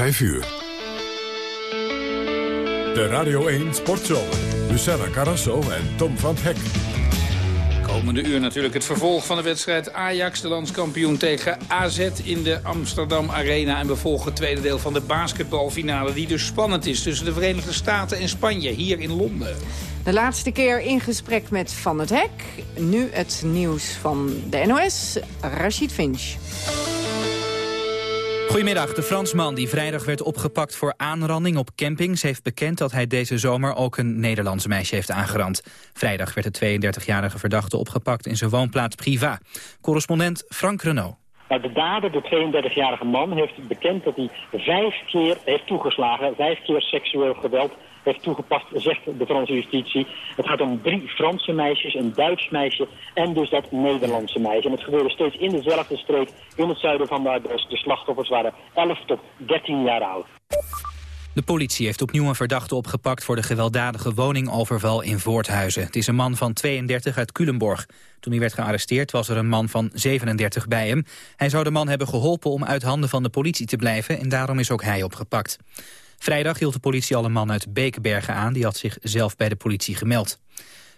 5 uur. De Radio 1 Sportzomer. Luciana Carrasso en Tom van Hek. Komende uur natuurlijk het vervolg van de wedstrijd Ajax, de landskampioen tegen AZ in de Amsterdam Arena. En we volgen het tweede deel van de basketbalfinale die dus spannend is tussen de Verenigde Staten en Spanje hier in Londen. De laatste keer in gesprek met Van het Hek. Nu het nieuws van de NOS, Rashid Finch. Goedemiddag. De Fransman die vrijdag werd opgepakt voor aanranding op campings... heeft bekend dat hij deze zomer ook een Nederlands meisje heeft aangerand. Vrijdag werd de 32-jarige verdachte opgepakt in zijn woonplaats Priva. Correspondent Frank Renaud. De dader, de 32-jarige man, heeft bekend dat hij vijf keer heeft toegeslagen. Vijf keer seksueel geweld heeft toegepast, zegt de Franse justitie. Het gaat om drie Franse meisjes, een Duits meisje en dus dat Nederlandse meisje. En het gebeurde steeds in dezelfde streek in het zuiden van de De slachtoffers waren 11 tot 13 jaar oud. De politie heeft opnieuw een verdachte opgepakt voor de gewelddadige woningoverval in Voorthuizen. Het is een man van 32 uit Culemborg. Toen hij werd gearresteerd was er een man van 37 bij hem. Hij zou de man hebben geholpen om uit handen van de politie te blijven en daarom is ook hij opgepakt. Vrijdag hield de politie al een man uit Bekenbergen aan. Die had zich zelf bij de politie gemeld.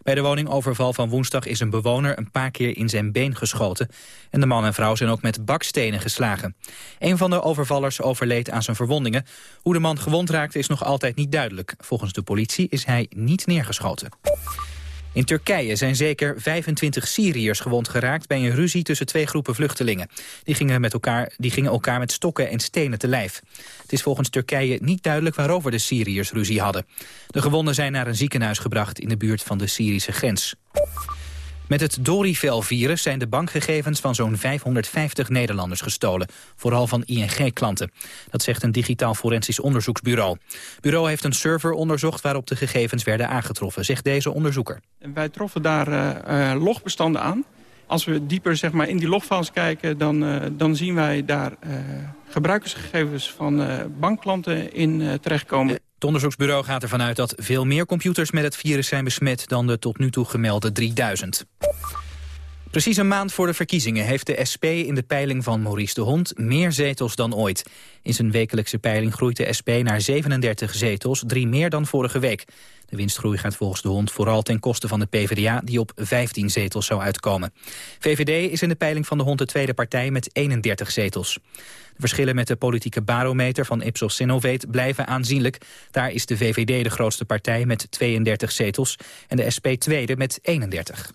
Bij de woningoverval van woensdag is een bewoner een paar keer in zijn been geschoten. En de man en vrouw zijn ook met bakstenen geslagen. Een van de overvallers overleed aan zijn verwondingen. Hoe de man gewond raakte is nog altijd niet duidelijk. Volgens de politie is hij niet neergeschoten. In Turkije zijn zeker 25 Syriërs gewond geraakt bij een ruzie tussen twee groepen vluchtelingen. Die gingen, met elkaar, die gingen elkaar met stokken en stenen te lijf. Het is volgens Turkije niet duidelijk waarover de Syriërs ruzie hadden. De gewonden zijn naar een ziekenhuis gebracht in de buurt van de Syrische grens. Met het Dorivel-virus zijn de bankgegevens van zo'n 550 Nederlanders gestolen. Vooral van ING-klanten. Dat zegt een digitaal forensisch onderzoeksbureau. Bureau heeft een server onderzocht waarop de gegevens werden aangetroffen, zegt deze onderzoeker. Wij troffen daar uh, logbestanden aan. Als we dieper zeg maar, in die logfiles kijken, dan, uh, dan zien wij daar gebruikersgegevens van bankklanten in terechtkomen. Het onderzoeksbureau gaat ervan uit dat veel meer computers met het virus zijn besmet dan de tot nu toe gemelde 3000. Precies een maand voor de verkiezingen heeft de SP in de peiling van Maurice de Hond meer zetels dan ooit. In zijn wekelijkse peiling groeit de SP naar 37 zetels, drie meer dan vorige week. De winstgroei gaat volgens de Hond vooral ten koste van de PvdA... die op 15 zetels zou uitkomen. VVD is in de peiling van de Hond de tweede partij met 31 zetels. De verschillen met de politieke barometer van Ipsos Sinovate blijven aanzienlijk. Daar is de VVD de grootste partij met 32 zetels... en de SP tweede met 31.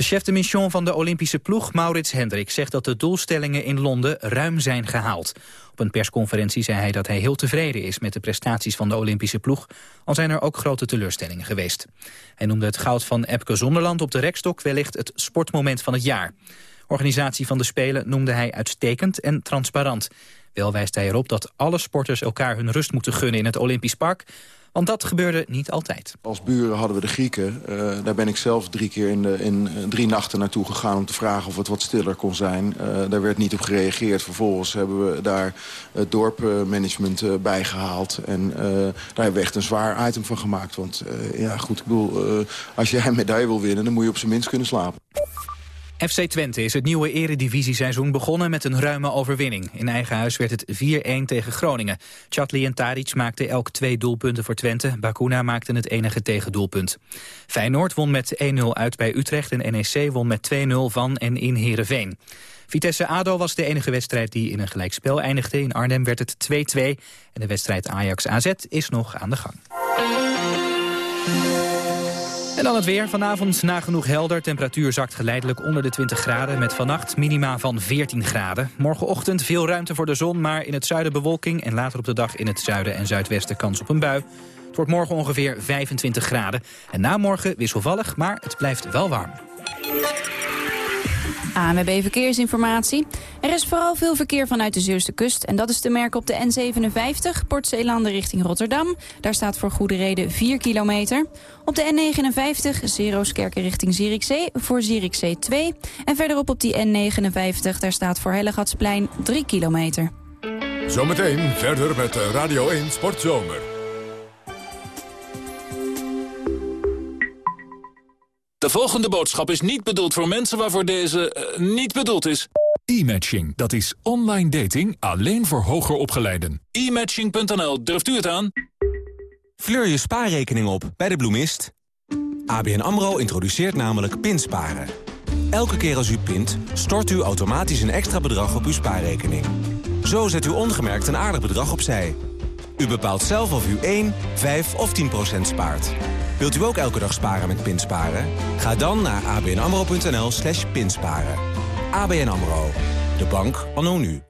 De chef de mission van de Olympische ploeg, Maurits Hendrik, zegt dat de doelstellingen in Londen ruim zijn gehaald. Op een persconferentie zei hij dat hij heel tevreden is met de prestaties van de Olympische ploeg, al zijn er ook grote teleurstellingen geweest. Hij noemde het goud van Epke Zonderland op de rekstok wellicht het sportmoment van het jaar. Organisatie van de Spelen noemde hij uitstekend en transparant. Wel wijst hij erop dat alle sporters elkaar hun rust moeten gunnen in het Olympisch Park. Want dat gebeurde niet altijd. Als buren hadden we de Grieken. Uh, daar ben ik zelf drie keer in, in uh, drie nachten naartoe gegaan... om te vragen of het wat stiller kon zijn. Uh, daar werd niet op gereageerd. Vervolgens hebben we daar het dorpmanagement bij gehaald. En daar hebben we echt een zwaar item van gemaakt. Want ja, goed, ik bedoel, als jij een medaille wil winnen... dan moet je op zijn minst kunnen slapen. FC Twente is het nieuwe eredivisieseizoen begonnen met een ruime overwinning. In eigen huis werd het 4-1 tegen Groningen. Chatli en Tadic maakten elk twee doelpunten voor Twente. Bakuna maakte het enige tegendoelpunt. Feyenoord won met 1-0 uit bij Utrecht en NEC won met 2-0 van en in Heerenveen. Vitesse-ADO was de enige wedstrijd die in een gelijkspel eindigde. In Arnhem werd het 2-2 en de wedstrijd Ajax-AZ is nog aan de gang. En dan het weer. Vanavond nagenoeg helder. Temperatuur zakt geleidelijk onder de 20 graden... met vannacht minima van 14 graden. Morgenochtend veel ruimte voor de zon, maar in het zuiden bewolking... en later op de dag in het zuiden en zuidwesten kans op een bui. Het wordt morgen ongeveer 25 graden. En na morgen wisselvallig, maar het blijft wel warm. ANWB Verkeersinformatie. Er is vooral veel verkeer vanuit de Zeeuwse kust. En dat is te merken op de N57, Port Zeelanden richting Rotterdam. Daar staat voor goede reden 4 kilometer. Op de N59, Zerooskerken richting Zierikzee, voor Zierikzee 2. En verderop op die N59, daar staat voor Hellegatsplein 3 kilometer. Zometeen verder met Radio 1 Sportzomer. De volgende boodschap is niet bedoeld voor mensen waarvoor deze uh, niet bedoeld is. E-matching, dat is online dating alleen voor hoger opgeleiden. E-matching.nl, durft u het aan? Fleur je spaarrekening op bij de bloemist. ABN AMRO introduceert namelijk pinsparen. Elke keer als u pint, stort u automatisch een extra bedrag op uw spaarrekening. Zo zet u ongemerkt een aardig bedrag opzij. U bepaalt zelf of u 1, 5 of 10 procent spaart. Wilt u ook elke dag sparen met pinsparen? Ga dan naar abnamro.nl slash pinsparen. ABN AMRO, de bank anno nu.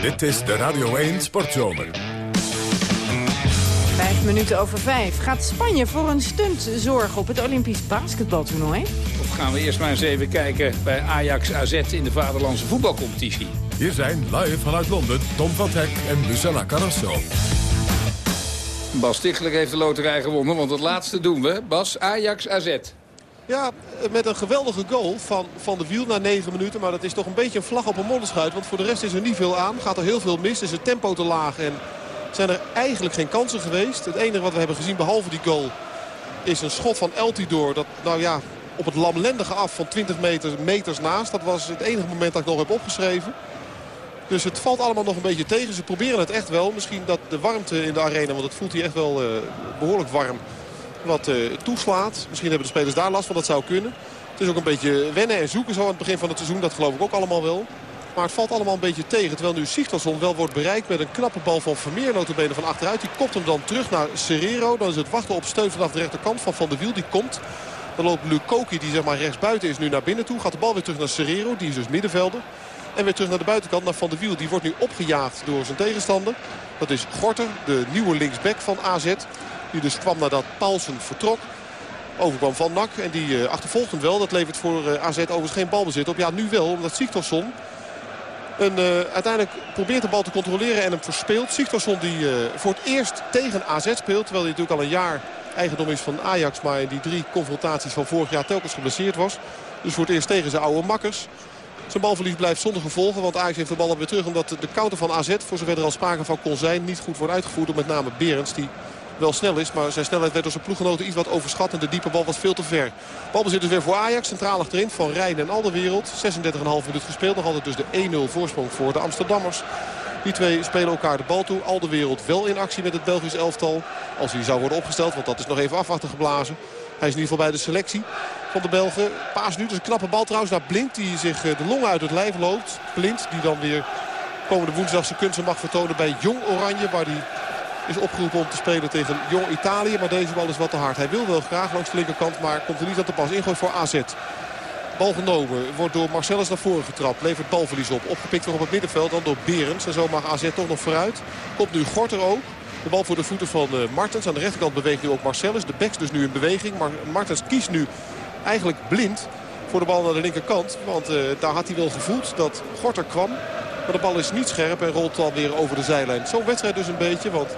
Dit is de Radio 1 Sportzomer. Vijf minuten over vijf. Gaat Spanje voor een stunt zorgen op het Olympisch basketbaltoernooi? Of gaan we eerst maar eens even kijken bij Ajax AZ in de vaderlandse voetbalcompetitie. Hier zijn live vanuit Londen Tom van Hek en Lucella Carrasso. Bas Tichler heeft de loterij gewonnen, want het laatste doen we. Bas, Ajax AZ. Ja, met een geweldige goal van Van de Wiel na 9 minuten. Maar dat is toch een beetje een vlag op een modderschuit. Want voor de rest is er niet veel aan. Gaat er heel veel mis. Is het tempo te laag. En zijn er eigenlijk geen kansen geweest. Het enige wat we hebben gezien behalve die goal is een schot van Eltidoor. Dat nou ja, op het lamlendige af van 20 meter, meters naast. Dat was het enige moment dat ik nog heb opgeschreven. Dus het valt allemaal nog een beetje tegen. Ze proberen het echt wel. Misschien dat de warmte in de arena, want het voelt hier echt wel uh, behoorlijk warm, wat uh, toeslaat. Misschien hebben de spelers daar last van, dat zou kunnen. Het is ook een beetje wennen en zoeken zo aan het begin van het seizoen. Dat geloof ik ook allemaal wel. Maar het valt allemaal een beetje tegen. Terwijl nu Sigtorsson wel wordt bereikt met een knappe bal van Vermeer. Notabene van achteruit. Die kopt hem dan terug naar Serrero. Dan is het wachten op steun vanaf de rechterkant van Van der Wiel. Die komt. Dan loopt Lukoki die zeg maar rechtsbuiten is nu naar binnen toe. Gaat de bal weer terug naar Serrero. Die is dus middenvelder. En weer terug naar de buitenkant naar Van der Wiel. Die wordt nu opgejaagd door zijn tegenstander. Dat is Gorter, de nieuwe linksback van AZ. Die dus kwam nadat Paulsen vertrok. Overkwam van Nak en die uh, achtervolgt hem wel. Dat levert voor uh, AZ overigens geen balbezit op. Ja, nu wel, omdat Sigtorsson uh, uiteindelijk probeert de bal te controleren en hem verspeelt. Sigtorsson die voor het eerst tegen AZ speelt. Terwijl hij natuurlijk al een jaar eigendom is van Ajax. Maar in die drie confrontaties van vorig jaar telkens geblesseerd was. Dus voor het eerst tegen zijn oude makkers. Zijn balverlies blijft zonder gevolgen. Want Ajax heeft de bal alweer terug. Omdat de counter van AZ, voor zover er al sprake van kon zijn... niet goed wordt uitgevoerd door met name Berends. Die wel snel is, maar zijn snelheid werd door zijn ploeggenoten iets wat overschat. En de diepe bal was veel te ver. Balbezit dus weer voor Ajax. Centraal achterin van Rijn en Alderwereld. 36,5 minuut gespeeld. Nog altijd dus de 1-0 voorsprong voor de Amsterdammers. Die twee spelen elkaar de bal toe. Alderwereld wel in actie met het Belgisch elftal. Als hij zou worden opgesteld, want dat is nog even afwachten geblazen. Hij is in ieder geval bij de selectie van de Belgen. Paas nu, dus een knappe bal trouwens naar Blind die zich de longen uit het lijf loopt. Blind die dan weer komende woensdag zijn kunsten mag vertonen bij Jong Oranje. Waar hij is opgeroepen om te spelen tegen Jong Italië. Maar deze bal is wat te hard. Hij wil wel graag langs de linkerkant, maar komt er niet aan te pas. Ingooi voor AZ. Bal genomen, wordt door Marcellus naar voren getrapt. Levert balverlies op. Opgepikt weer op het middenveld, dan door Berends. En zo mag AZ toch nog vooruit. Komt nu Gorter ook. De bal voor de voeten van uh, Martens. Aan de rechterkant beweegt nu ook Marcellus. De backs dus nu in beweging. Maar Martens kiest nu eigenlijk blind voor de bal naar de linkerkant. Want uh, daar had hij wel gevoeld dat Gorter kwam. Maar de bal is niet scherp en rolt alweer over de zijlijn. Zo'n wedstrijd dus een beetje, want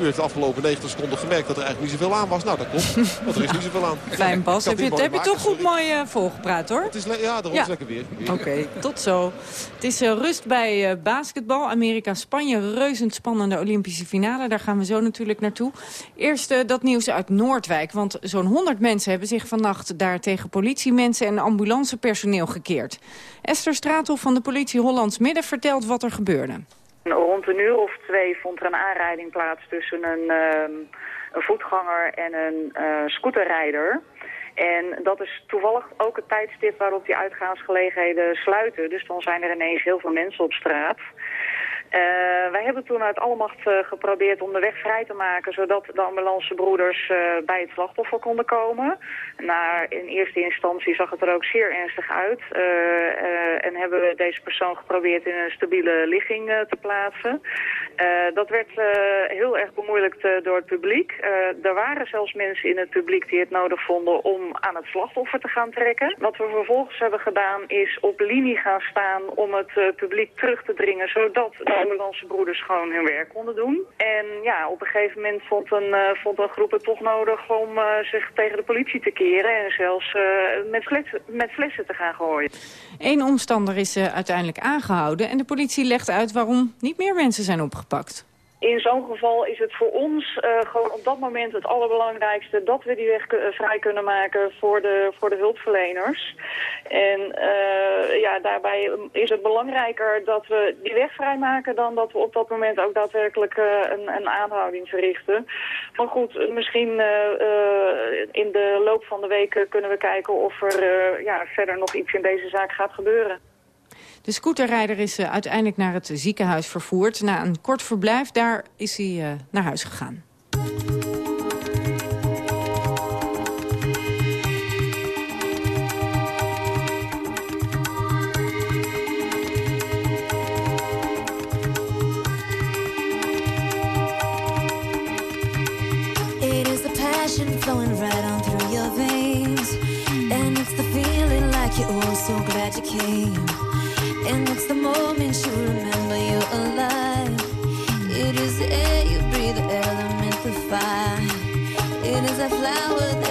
u heeft de afgelopen 90 seconden gemerkt dat er eigenlijk niet zoveel aan was. Nou, dat klopt. Want er is niet zoveel aan. Klein Bas, heb je, heb je toch goed mooi uh, volgepraat hoor. Het is ja, de ja. lekker weer. Oké, okay, tot zo. Het is uh, rust bij uh, basketbal. Amerika-Spanje, reuzend spannende Olympische finale. Daar gaan we zo natuurlijk naartoe. Eerst dat nieuws uit Noordwijk. Want zo'n 100 mensen hebben zich vannacht daar tegen politiemensen en ambulancepersoneel gekeerd. Esther Straathof van de politie Hollands Midden vertelt wat er gebeurde. Rond een uur of twee vond er een aanrijding plaats tussen een, uh, een voetganger en een uh, scooterrijder. En dat is toevallig ook het tijdstip waarop die uitgaansgelegenheden sluiten. Dus dan zijn er ineens heel veel mensen op straat. Uh, wij hebben toen uit alle macht uh, geprobeerd om de weg vrij te maken... zodat de ambulancebroeders bij het slachtoffer konden komen. Naar, in eerste instantie zag het er ook zeer ernstig uit. en hebben we deze persoon geprobeerd in een stabiele ligging te plaatsen. dat werd heel erg bemoeilijkt door het publiek. er waren zelfs mensen in het publiek die het nodig vonden om aan het slachtoffer te gaan trekken. Wat we vervolgens hebben gedaan is op linie gaan staan om het publiek terug te dringen... zodat ambulancebroeders gewoon hun werk konden doen. En ja, op een gegeven moment vond een, vond een groep het toch nodig om zich tegen de politie te keren en zelfs uh, met, met flessen te gaan gooien. Eén omstander is uiteindelijk aangehouden en de politie legt uit waarom niet meer mensen zijn opgepakt. In zo'n geval is het voor ons uh, gewoon op dat moment het allerbelangrijkste dat we die weg vrij kunnen maken voor de, voor de hulpverleners. En uh, ja, daarbij is het belangrijker dat we die weg vrijmaken dan dat we op dat moment ook daadwerkelijk een, een aanhouding verrichten. Maar goed, misschien in de loop van de week kunnen we kijken of er ja, verder nog iets in deze zaak gaat gebeuren. De scooterrijder is uh, uiteindelijk naar het ziekenhuis vervoerd. Na een kort verblijf, daar is hij uh, naar huis gegaan. Flowing right on through your veins And it's the feeling like you're oh so glad you came And it's the moment you remember you're alive. It is the air you breathe, the element, the fire. It is a flower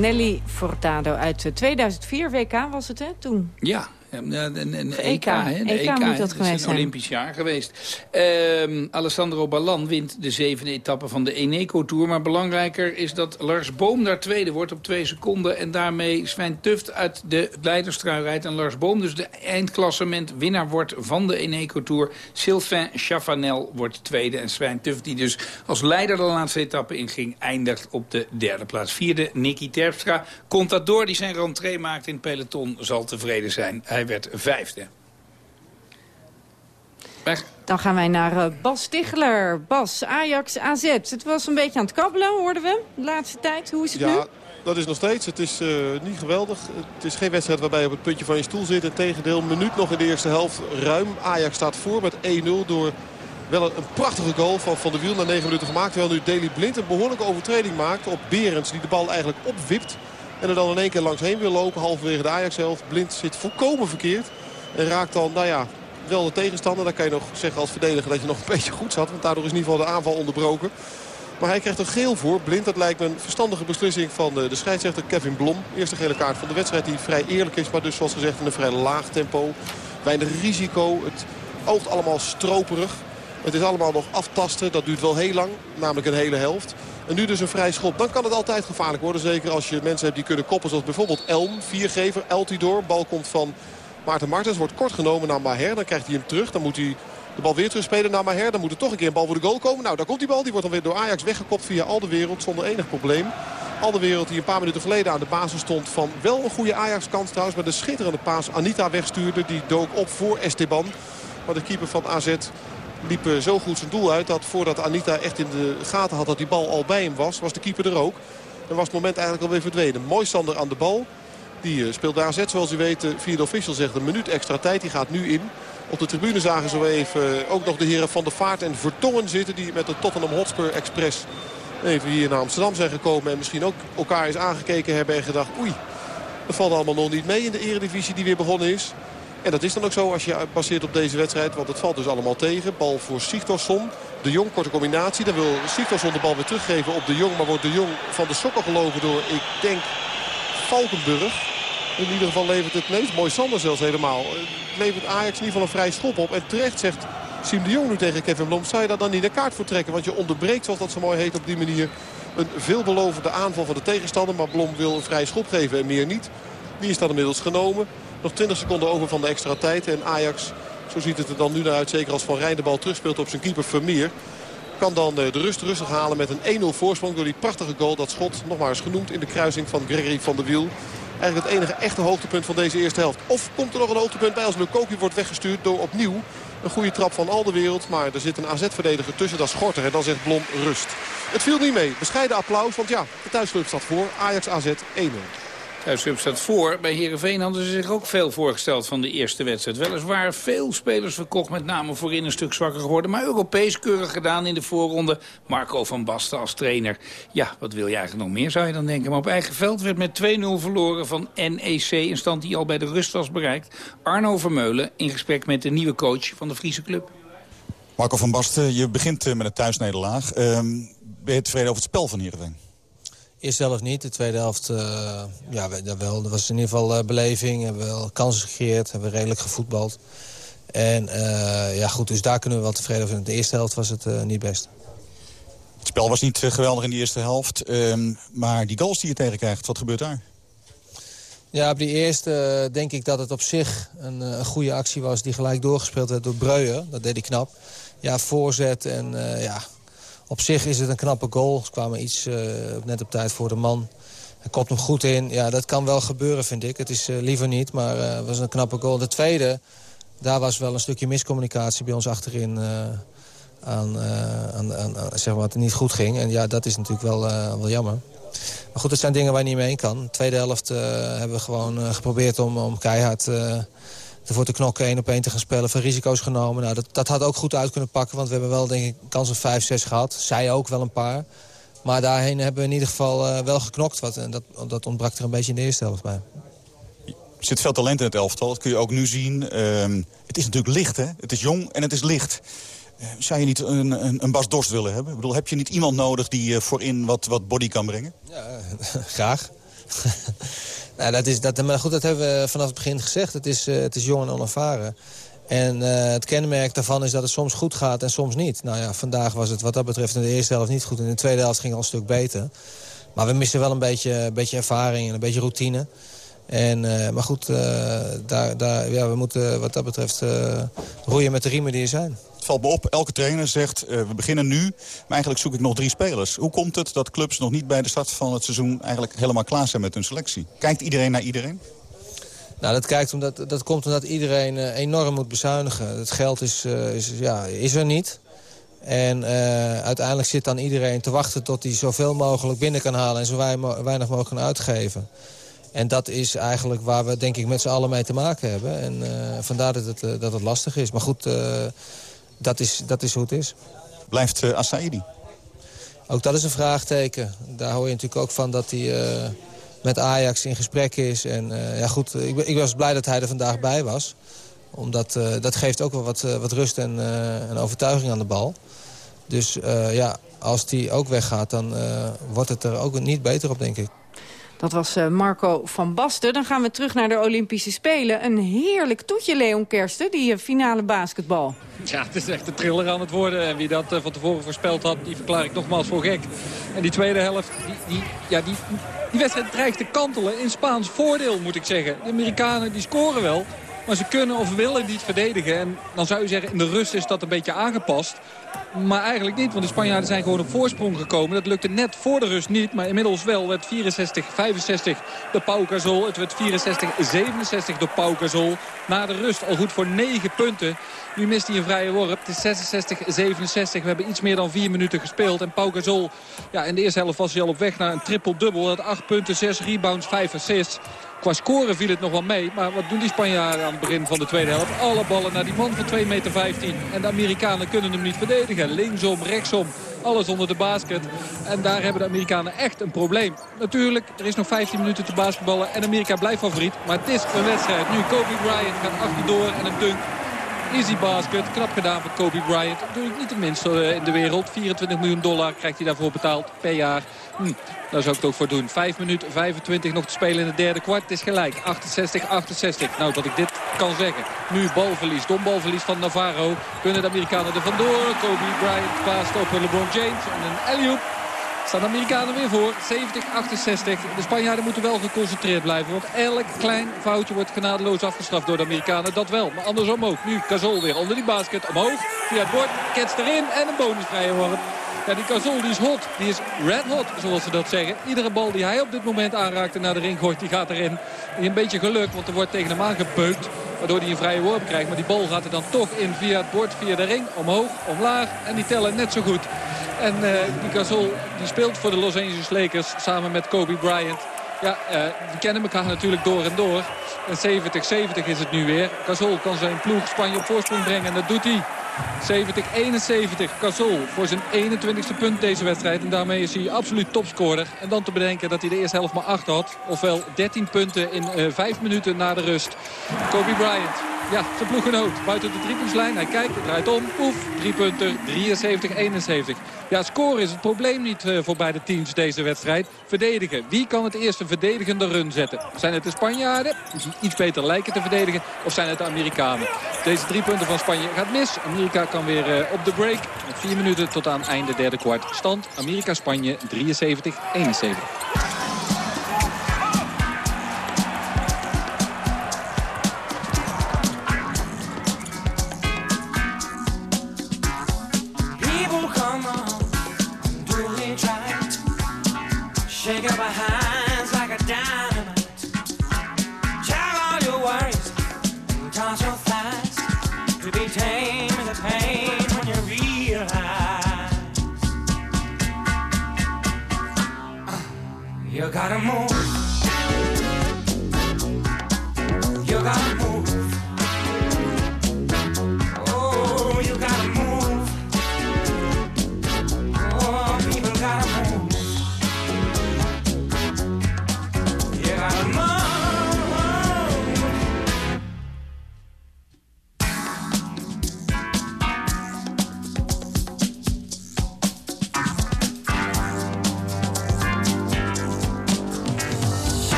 Nelly Fortado uit 2004 WK was het, hè, toen? Ja, een, een, EK, hè? De EK, moet dat geweest zijn. een Olympisch jaar geweest. Uh, Alessandro Ballan wint de zevende etappe van de Eneco Tour. Maar belangrijker is dat Lars Boom daar tweede wordt op twee seconden. En daarmee Sven Tuft uit de leiderstrui rijdt. En Lars Boom dus de eindklassement winnaar wordt van de Eneco Tour. Sylvain Chavanel wordt tweede. En Sven Tuft, die dus als leider de laatste etappe inging... eindigt op de derde plaats. Vierde Nicky Terpstra. Contador, die zijn rentree maakt in het peloton, zal tevreden zijn. Hij werd vijfde. Dan gaan wij naar uh, Bas Ticheler. Bas, Ajax, AZ. Het was een beetje aan het kabbelen, hoorden we, de laatste tijd. Hoe is het ja, nu? dat is nog steeds. Het is uh, niet geweldig. Het is geen wedstrijd waarbij je op het puntje van je stoel zit. Integendeel, minuut nog in de eerste helft ruim. Ajax staat voor met 1-0 door Wel een, een prachtige goal van Van der Wiel na 9 minuten gemaakt. Terwijl nu Daley Blind een behoorlijke overtreding maakt op Berends. Die de bal eigenlijk opwipt. En er dan in één keer langs heen wil lopen. Halverwege de Ajax-helft. Blind zit volkomen verkeerd. En raakt dan, nou ja, wel de tegenstander. Dan kan je nog zeggen als verdediger dat je nog een beetje goed zat. Want daardoor is in ieder geval de aanval onderbroken. Maar hij krijgt er geel voor. Blind, dat lijkt me een verstandige beslissing van de, de scheidsrechter Kevin Blom. Eerste gele kaart van de wedstrijd die vrij eerlijk is. Maar dus zoals gezegd in een vrij laag tempo. Weinig risico. Het oogt allemaal stroperig. Het is allemaal nog aftasten. Dat duurt wel heel lang. Namelijk een hele helft. En nu dus een vrij schop. Dan kan het altijd gevaarlijk worden. Zeker als je mensen hebt die kunnen koppen. Zoals bijvoorbeeld Elm, viergever, Eltidoor. Bal komt van Maarten Martens. Wordt kort genomen naar Maher. Dan krijgt hij hem terug. Dan moet hij de bal weer terugspelen naar Maher. Dan moet er toch een keer een bal voor de goal komen. Nou, daar komt die bal. Die wordt dan weer door Ajax weggekopt via al de wereld. Zonder enig probleem. Al de wereld die een paar minuten geleden aan de basis stond van wel een goede Ajax-kans trouwens. Met een schitterende paas Anita wegstuurde. Die dook op voor Esteban. Maar de keeper van AZ liep eh, zo goed zijn doel uit. Dat voordat Anita echt in de gaten had dat die bal al bij hem was. Was de keeper er ook. En was het moment eigenlijk alweer verdwenen. Mooi Sander aan de bal. Die eh, speelt de AZ zoals u weet via de official zegt een minuut extra tijd. Die gaat nu in. Op de tribune zagen zo even ook nog de heren Van der Vaart en Vertongen zitten. Die met de Tottenham Hotspur Express even hier naar Amsterdam zijn gekomen. En misschien ook elkaar eens aangekeken hebben en gedacht... oei, dat valt allemaal nog niet mee in de eredivisie die weer begonnen is. En dat is dan ook zo als je baseert op deze wedstrijd. Want het valt dus allemaal tegen. Bal voor Sigtorsson. De Jong, korte combinatie. Dan wil Sigtorsson de bal weer teruggeven op de Jong. Maar wordt de Jong van de sokken gelopen door, ik denk, Valkenburg. In ieder geval levert het, nee, mooi Sander zelfs helemaal. Levert Ajax in ieder geval een vrij schop op. En terecht zegt Siem de Jong nu tegen Kevin Blom. Zou je daar dan niet een kaart voor trekken? Want je onderbreekt, zoals dat zo mooi heet op die manier... een veelbelovende aanval van de tegenstander. Maar Blom wil een vrij schop geven en meer niet. Die is dan inmiddels genomen. Nog 20 seconden over van de extra tijd. En Ajax, zo ziet het er dan nu naar uit. Zeker als Van Rijn de bal terugspeelt op zijn keeper Vermeer. Kan dan de rust rustig halen met een 1-0 voorsprong door die prachtige goal. Dat schot, nog maar eens genoemd in de kruising van Gregory van der Wiel. Eigenlijk het enige echte hoogtepunt van deze eerste helft. Of komt er nog een hoogtepunt bij als Lukoki wordt weggestuurd door opnieuw een goede trap van al de wereld. Maar er zit een AZ-verdediger tussen, dat is Gorter. En dan zegt Blom rust. Het viel niet mee. Bescheiden applaus, want ja, de thuisclub staat voor. Ajax AZ 1-0. Thuisclub staat voor. Bij Heerenveen hadden ze zich ook veel voorgesteld van de eerste wedstrijd. Weliswaar veel spelers verkocht, met name voorin een stuk zwakker geworden. Maar Europees keurig gedaan in de voorronde. Marco van Basten als trainer. Ja, wat wil je eigenlijk nog meer, zou je dan denken. Maar op eigen veld werd met 2-0 verloren van NEC. Een stand die al bij de rust was bereikt. Arno Vermeulen in gesprek met de nieuwe coach van de Friese club. Marco van Basten, je begint eh, met een thuisnederlaag. Uh, ben je tevreden over het spel van Heerenveen? Eerste helft niet, de tweede helft uh, ja, wel. Er was in ieder geval uh, beleving, hebben we wel kansen gecreëerd, hebben we redelijk gevoetbald. En uh, ja goed, dus daar kunnen we wel tevreden over zijn. De eerste helft was het niet best. Het spel was niet geweldig in de eerste helft, ehm, maar die goals die je tegenkrijgt, wat gebeurt daar? Ja, op die eerste denk ik dat het op zich een, een, goede actie was... die gelijk doorgespeeld werd door Breuer. Dat deed hij knap. Ja, voorzet en ja, op zich is het een knappe goal. Ze kwamen iets uh, net op tijd voor de man. Hij kopt hem goed in. Ja, dat kan wel gebeuren, vind ik. Het is uh, liever niet, maar uh, het was een knappe goal. De tweede, daar was wel een stukje miscommunicatie bij ons achterin... aan, aan, aan, zeg maar, wat niet goed ging. En ja, dat is natuurlijk wel, wel jammer. Maar goed, dat zijn dingen waar je niet mee kan. De tweede helft hebben we gewoon geprobeerd om, om keihard ervoor te knokken, één op één te gaan spelen. Veel risico's genomen. Nou, dat, dat had ook goed uit kunnen pakken. Want we hebben wel, denk ik, kans op 5, 6 gehad. Zij ook wel een paar. Maar daarheen hebben we in ieder geval uh, wel geknokt. Wat, en dat, dat ontbrak er een beetje in de eerste helft bij. Er zit veel talent in het elftal, dat kun je ook nu zien. Uh, het is natuurlijk licht, hè? Het is jong en het is licht. Uh, zou je niet een, een, een Bas Dorst willen hebben? Ik bedoel, heb je niet iemand nodig die uh, voorin wat, wat body kan brengen? Ja, graag. Nou, dat is, dat, maar goed, dat hebben we vanaf het begin gezegd. Het is, uh, het is jong en onervaren. En uh, het kenmerk daarvan is dat het soms goed gaat en soms niet. Nou ja, vandaag was het wat dat betreft in de eerste helft niet goed. In de tweede helft ging het al een stuk beter. Maar we missen wel een beetje, een beetje ervaring en een beetje routine. En, uh, maar goed, daar, daar, ja, we moeten wat dat betreft roeien met de riemen die er zijn valt me op, elke trainer zegt, uh, we beginnen nu, maar eigenlijk zoek ik nog drie spelers. Hoe komt het dat clubs nog niet bij de start van het seizoen eigenlijk helemaal klaar zijn met hun selectie? Kijkt iedereen naar iedereen? Nou, dat, kijkt omdat, dat komt omdat iedereen uh, enorm moet bezuinigen. Het geld is, uh, is, ja, is er niet. En uiteindelijk zit dan iedereen te wachten tot hij zoveel mogelijk binnen kan halen... en zo weinig mogelijk kan uitgeven. En dat is eigenlijk waar we denk ik met z'n allen mee te maken hebben. En vandaar dat het, dat het lastig is. Maar goed dat is, dat is hoe het is. Blijft uh, Assaidi? Ook dat is een vraagteken. Daar hoor je natuurlijk ook van dat hij uh, met Ajax in gesprek is. En uh, ja goed, ik, ik, was blij dat hij er vandaag bij was. Omdat dat geeft ook wel wat, wat rust en, en overtuiging aan de bal. Dus ja, als die ook weggaat, dan wordt het er ook niet beter op, denk ik. Dat was uh, Marco van Basten. Dan gaan we terug naar de Olympische Spelen. Een heerlijk toetje, Leon Kersten, die uh, finale basketbal. Ja, het is echt een thriller aan het worden. En wie dat uh, van tevoren voorspeld had, die verklaar ik nogmaals voor gek. En die tweede helft, die, die, ja, die, die wedstrijd dreigt te kantelen in Spaans voordeel, moet ik zeggen. De Amerikanen die scoren wel, maar ze kunnen of willen niet verdedigen. En dan zou je zeggen, in de rust is dat een beetje aangepast. Maar eigenlijk niet, want de Spanjaarden zijn gewoon op voorsprong gekomen. Dat lukte net voor de rust niet, maar inmiddels wel. Het 64-65 de Pau Gasol. Het werd 64-67 door Pau Gasol. Na de rust al goed voor 9 punten. Nu mist hij een vrije worp. Het is 66-67. We hebben iets meer dan 4 minuten gespeeld. En Pau Gasol, ja, in de eerste helft was hij al op weg naar een triple-dubbel. Dat 8 punten, 6 rebounds, 5 assists. Qua scoren viel het nog wel mee. Maar wat doen die Spanjaarden aan het begin van de tweede helft? Alle ballen naar die man van 2,15 meter. En de Amerikanen kunnen hem niet verdedigen. Linksom, rechtsom, alles onder de basket. En daar hebben de Amerikanen echt een probleem. Natuurlijk, er is nog 15 minuten te basketballen. En Amerika blijft favoriet. Maar het is een wedstrijd. Nu Kobe Bryant gaat achterdoor en een dunk. Easy basket, knap gedaan van Kobe Bryant. Ik niet het minste eh, in de wereld. 24 miljoen dollar krijgt hij daarvoor betaald per jaar. Hm, daar zou ik het ook voor doen. 5 minuten 25 nog te spelen in het derde kwart. Het is gelijk. 68-68. Nou, dat ik dit kan zeggen. Nu balverlies. Dom balverlies van Navarro. Kunnen de Amerikanen er vandoor. Kobe Bryant paast op LeBron James. En een alley Staan de Amerikanen weer voor. 70-68. De Spanjaarden moeten wel geconcentreerd blijven. Want elk klein foutje wordt genadeloos afgestraft door de Amerikanen. Dat wel. Maar andersom ook. Nu Cazol weer onder die basket. Omhoog. Via het bord. Kets erin. En een bonusvrije worp. Ja, die Cazol die is hot. Die is red hot, zoals ze dat zeggen. Iedere bal die hij op dit moment aanraakt en naar de ring gooit, die gaat erin. Die een beetje geluk, want er wordt tegen hem aangebeukt. Waardoor hij een vrije worp krijgt. Maar die bal gaat er dan toch in via het bord, via de ring. Omhoog, omlaag. En die tellen net zo goed. En uh, die Gasol die speelt voor de Los Angeles Lakers samen met Kobe Bryant. Ja, uh, die kennen elkaar natuurlijk door en door. En 70-70 is het nu weer. Gasol kan zijn ploeg Spanje op voorsprong brengen en dat doet hij. 70-71. Gasol voor zijn 21ste punt deze wedstrijd. En daarmee is hij absoluut topscorer. En dan te bedenken dat hij de eerste helft maar 8 had. Ofwel 13 punten in uh, eh, 5 minuten na de rust. Kobe Bryant. Ja, zijn ploeggenoot. Buiten de driepuntslijn. Hij kijkt, draait om. Oef, drie punten. 73-71. Ja, scoren is het probleem niet uh, voor beide teams deze wedstrijd. Verdedigen. Wie kan het eerst een verdedigende run zetten? Zijn het de Spanjaarden, die iets beter lijken te verdedigen? Of zijn het de Amerikanen? Deze drie punten van Spanje gaat mis. Amerika kan weer uh, op de break. Met vier minuten tot aan einde derde kwart. Stand Amerika-Spanje 73-71.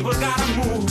people's got to.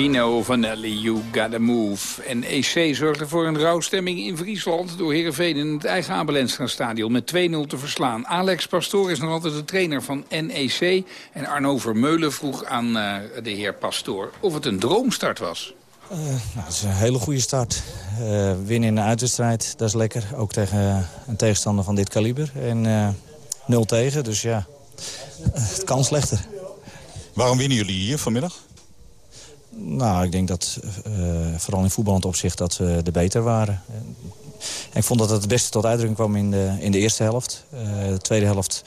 Gino Vanelli, You Gotta Move. NEC zorgde voor een rouwstemming in Friesland... door Heerenveen in het eigen Abelenstra stadion met 2-0 te verslaan. Alex Pastoor is nog altijd de trainer van NEC. En Arno Vermeulen vroeg aan uh, de heer Pastoor of het een droomstart was. Uh, nou, het is een hele goede start. Uh, winnen in de uitwedstrijd, dat is lekker. Ook tegen een tegenstander van dit kaliber. En uh, 0 tegen, dus ja, het kan slechter. Waarom winnen jullie hier vanmiddag? Nou, ik denk dat uh, vooral in voetballend opzicht dat we er beter waren. En ik vond dat het het beste tot uitdrukking kwam in de, in de eerste helft. Uh, de tweede helft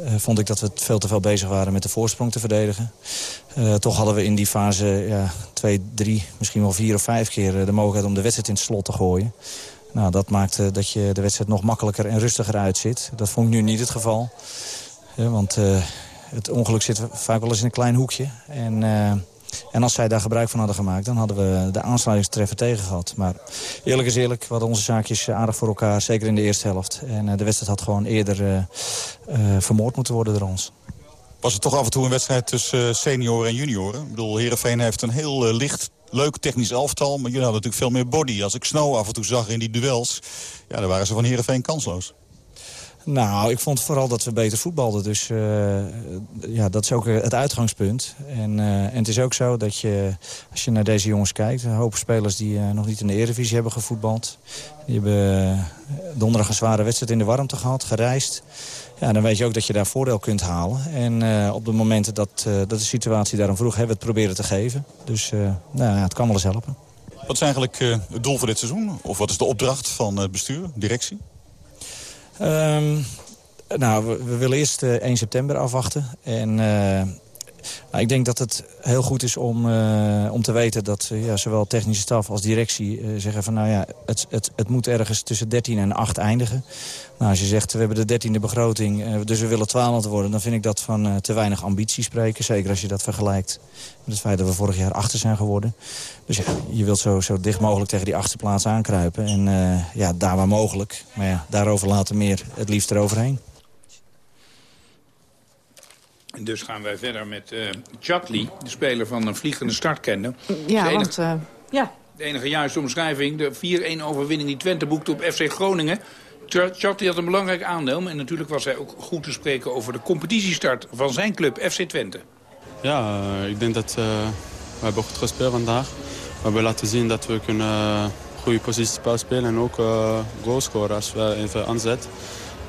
uh, vond ik dat we veel te veel bezig waren met de voorsprong te verdedigen. toch hadden we in die fase ja, twee, drie, misschien wel vier of vijf keer de mogelijkheid om de wedstrijd in het slot te gooien. Nou, dat maakte dat je de wedstrijd nog makkelijker en rustiger uitzit. Dat vond ik nu niet het geval. want het ongeluk zit vaak wel eens in een klein hoekje. En en als zij daar gebruik van hadden gemaakt... dan hadden we de aansluitingstreffer tegen gehad. Maar eerlijk is eerlijk, we hadden onze zaakjes aardig voor elkaar. Zeker in de eerste helft. En uh, de wedstrijd had gewoon eerder uh, uh, vermoord moeten worden door ons. Was het toch af en toe een wedstrijd tussen senioren en junioren? Ik bedoel, Heerenveen heeft een heel licht, leuk technisch elftal... maar jullie hadden natuurlijk veel meer body. Als ik Snow af en toe zag in die duels... ja, dan waren ze van Heerenveen kansloos. Nou, ik vond vooral dat we beter voetbalden. Dus uh, ja, dat is ook het uitgangspunt. En, uh, en het is ook zo dat je, als je naar deze jongens kijkt... een hoop spelers die nog niet in de Eredivisie hebben gevoetbald. Die hebben donderdag een zware wedstrijd in de warmte gehad, gereisd. Ja, dan weet je ook dat je daar voordeel kunt halen. En op de momenten dat, dat de situatie daarom vroeg... hebben we het proberen te geven. Dus nou, het kan wel eens helpen. Wat is eigenlijk het doel voor dit seizoen? Of wat is de opdracht van het bestuur, directie? Um, nou, we, willen eerst uh, 1 september afwachten. En uh, nou, ik denk dat het heel goed is om, uh, om te weten dat ja, zowel technische staf als directie zeggen van nou ja, het, het, het moet ergens tussen 13 en 8 eindigen. Nou, als je zegt we hebben de dertiende begroting, dus we willen 12 worden, dan vind ik dat van te weinig ambitie spreken. Zeker als je dat vergelijkt met het feit dat we vorig jaar achter zijn geworden. Dus ja, je wilt zo, zo dicht mogelijk tegen die achtste plaats aankruipen. En ja, daar waar mogelijk. Maar ja, daarover later meer het liefst eroverheen. Dus gaan wij verder met uh, Chatley, de speler van een vliegende start kende. Ja, enige, want... Uh, ja. De enige juiste omschrijving, de 4-1 overwinning die Twente boekte op FC Groningen... Chatley had een belangrijk aandeel. En natuurlijk was hij ook goed te spreken over de competitiestart van zijn club, FC Twente. Ja, ik denk dat we hebben goed gespeeld vandaag. We hebben laten zien dat we kunnen goede positiespel spelen en ook uh, goal scoren als we even aanzetten.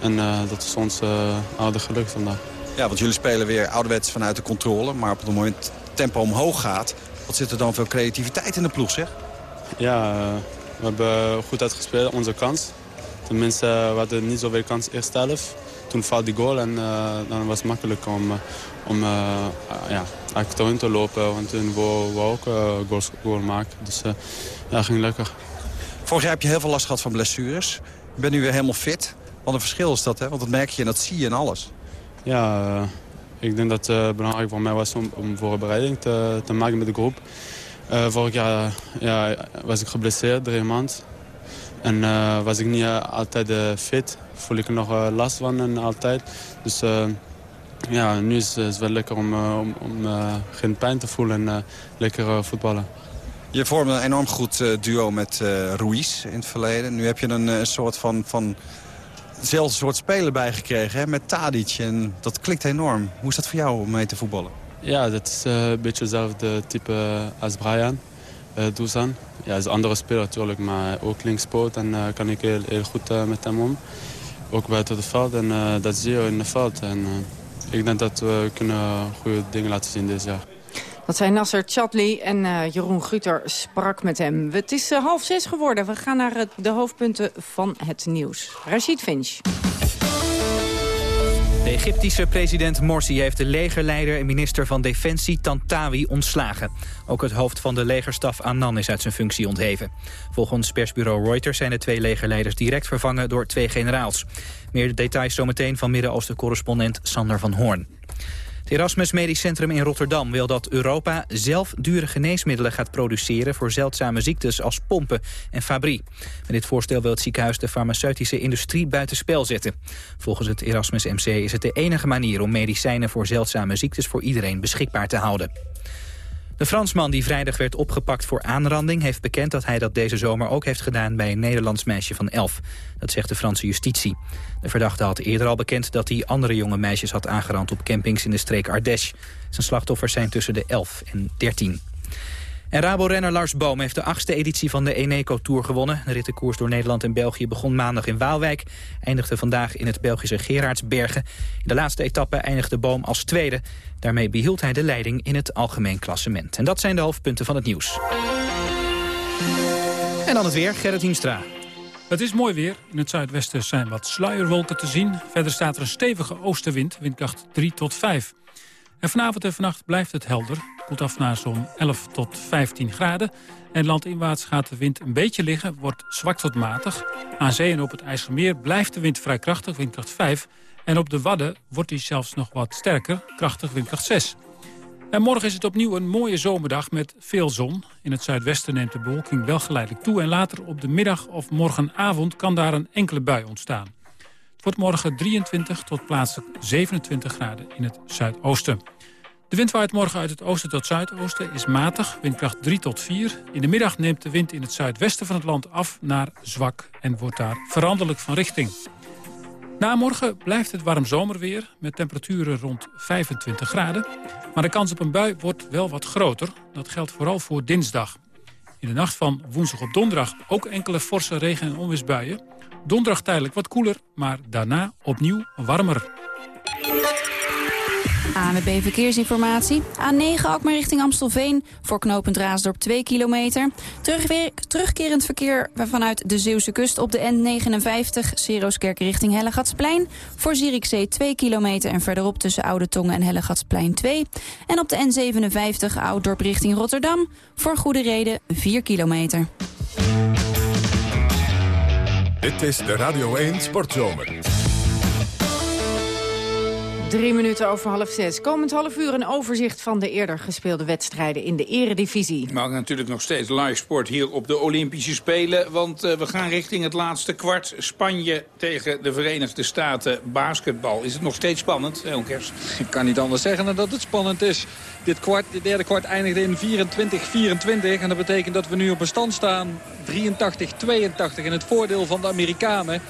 En uh, dat is ons uh, aardig gelukt vandaag. Ja, want jullie spelen weer ouderwets vanuit de controle. Maar op het moment het tempo omhoog gaat, wat zit er dan veel creativiteit in de ploeg, zeg? Ja, we hebben goed uitgespeeld, onze kans. Tenminste, we hadden niet zoveel kans eerste helft. Toen valt die goal en dan was het makkelijk om, om uh, ja, eigenlijk te lopen. Want toen wou we ook uh, goals, goal maken. Dus uh, ja, ging lekker. Vorig jaar heb je heel veel last gehad van blessures. Je bent nu weer helemaal fit. Wat een verschil is dat, hè? Want dat merk je en dat zie je en alles. Ja, ik denk dat het belangrijk voor mij was om, om voorbereiding te, te maken met de groep. vorig jaar ja, was ik geblesseerd, drie maanden. En was ik niet altijd fit. Voel ik er nog last van en altijd. Dus ja, nu is het wel lekker om, om, om geen pijn te voelen en lekker voetballen. Je vormde een enorm goed duo met Ruiz in het verleden. Nu heb je een, een soort van, van hetzelfde soort speler bijgekregen met Tadic. En dat klikt enorm. Hoe is dat voor jou om mee te voetballen? Ja, dat is een beetje hetzelfde type als Brian. Uh, Dusan. Ja, hij is een andere speler natuurlijk, maar ook linkspoot. En kan ik heel, heel goed met hem om. Ook buiten het veld en dat zie je in het veld. En, ik denk dat we kunnen goede dingen laten zien dit jaar. Dat zijn Nasser Chatley en uh, Jeroen Guter sprak met hem. Het is uh, half zes geworden. We gaan naar uh, de hoofdpunten van het nieuws. Rashid Finch. De Egyptische president Morsi heeft de legerleider en minister van Defensie Tantawi ontslagen. Ook het hoofd van de legerstaf Annan is uit zijn functie ontheven. Volgens persbureau Reuters zijn de twee legerleiders direct vervangen door twee generaals. Meer details zometeen van Midden-Oosten-correspondent Sander van Hoorn. Het Erasmus Medisch Centrum in Rotterdam wil dat Europa zelf dure geneesmiddelen gaat produceren voor zeldzame ziektes als pompen en fabrie. Met dit voorstel wil het ziekenhuis de farmaceutische industrie buitenspel zetten. Volgens het Erasmus MC is het de enige manier om medicijnen voor zeldzame ziektes voor iedereen beschikbaar te houden. De Fransman die vrijdag werd opgepakt voor aanranding... heeft bekend dat hij dat deze zomer ook heeft gedaan bij een Nederlands meisje van 11. Dat zegt de Franse justitie. De verdachte had eerder al bekend dat hij andere jonge meisjes had aangerand... op campings in de streek Ardèche. Zijn slachtoffers zijn tussen de 11 en 13. En Rabo-renner Lars Boom heeft de achtste editie van de Eneco Tour gewonnen. De rittenkoers door Nederland en België begon maandag in Waalwijk. Eindigde vandaag in het Belgische Gerardsbergen. In de laatste etappe eindigde Boom als tweede. Daarmee behield hij de leiding in het algemeen klassement. En dat zijn de hoofdpunten van het nieuws. En dan het weer, Gerrit Hiemstra. Het is mooi weer. In het zuidwesten zijn wat sluierwolken te zien. Verder staat er een stevige oostenwind, windkracht 3 tot 5. En vanavond en vannacht blijft het helder. Koelt af naar zo'n 11 tot 15 graden. En landinwaarts gaat de wind een beetje liggen, wordt zwak tot matig. Aan zee en op het IJsselmeer blijft de wind vrij krachtig, windkracht 5. En op de Wadden wordt die zelfs nog wat sterker, krachtig windkracht 6. En morgen is het opnieuw een mooie zomerdag met veel zon. In het zuidwesten neemt de bewolking wel geleidelijk toe... en later op de middag of morgenavond kan daar een enkele bui ontstaan. Het wordt morgen 23 tot plaatselijk 27 graden in het zuidoosten. De wind waait morgen uit het oosten tot zuidoosten, is matig, windkracht 3 tot 4. In de middag neemt de wind in het zuidwesten van het land af naar zwak en wordt daar veranderlijk van richting. Na morgen blijft het warm zomerweer met temperaturen rond 25 graden. Maar de kans op een bui wordt wel wat groter. Dat geldt vooral voor dinsdag. In de nacht van woensdag op donderdag ook enkele forse regen- en onweersbuien. Donderdag tijdelijk wat koeler, maar daarna opnieuw warmer. ANWB Verkeersinformatie. A9 Alkmaar richting Amstelveen. Voor knooppunt Raasdorp 2 kilometer. Terugkerend verkeer vanuit de Zeeuwse kust op de N59. Seroskerk richting Hellegatsplein. Voor Zierikzee 2 kilometer en verderop tussen Oude Tongen en Hellegatsplein 2. En op de N57 Ouddorp richting Rotterdam. Voor goede reden 4 kilometer. Dit is de Radio 1 Sportzomer. Drie minuten over half zes. Komend half uur een overzicht van de eerder gespeelde wedstrijden in de eredivisie. Maar natuurlijk nog steeds live sport hier op de Olympische Spelen. Want uh, we gaan richting het laatste kwart. Spanje tegen de Verenigde Staten basketbal. Is het nog steeds spannend, Onkers? Ik kan niet anders zeggen dan dat het spannend is. Dit, kwart, dit derde kwart eindigde in 24-24. En dat betekent dat we nu op een stand staan 83-82 in het voordeel van de Amerikanen.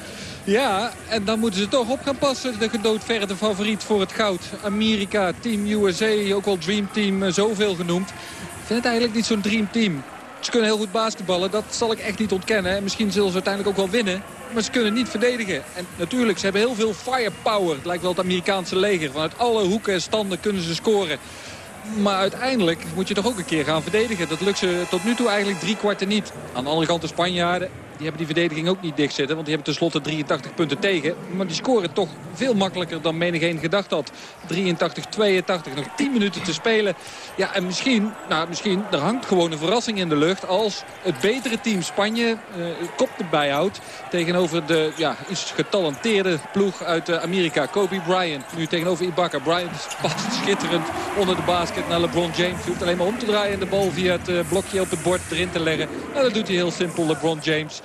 Ja, en dan moeten ze toch op gaan passen. De gedoodverde favoriet voor het goud. Amerika, Team USA, ook wel Dream Team, zoveel genoemd. Ik vind het eigenlijk niet zo'n Dream Team. Ze kunnen heel goed basketballen, dat zal ik echt niet ontkennen. En misschien zullen ze uiteindelijk ook wel winnen. Maar ze kunnen niet verdedigen. En natuurlijk, ze hebben heel veel firepower. Het lijkt wel het Amerikaanse leger. Vanuit alle hoeken en standen kunnen ze scoren. Maar uiteindelijk moet je toch ook een keer gaan verdedigen. Dat lukt ze tot nu toe eigenlijk drie kwarten niet. Aan de andere kant de Spanjaarden die hebben die verdediging ook niet dicht zitten. Want die hebben tenslotte 83 punten tegen. Maar die scoren toch veel makkelijker dan menigeen gedacht had. 83, 82, nog 10 minuten te spelen. Ja, en misschien, nou misschien, er hangt gewoon een verrassing in de lucht... als het betere team Spanje uh, kop erbij houdt... tegenover de ja, iets getalenteerde ploeg uit uh, Amerika. Kobe Bryant, nu tegenover Ibaka. Bryant past schitterend onder de basket naar LeBron James. Hij hoeft alleen maar om te draaien en de bal via het uh, blokje op het bord erin te leggen. Nou, dat doet hij heel simpel, LeBron James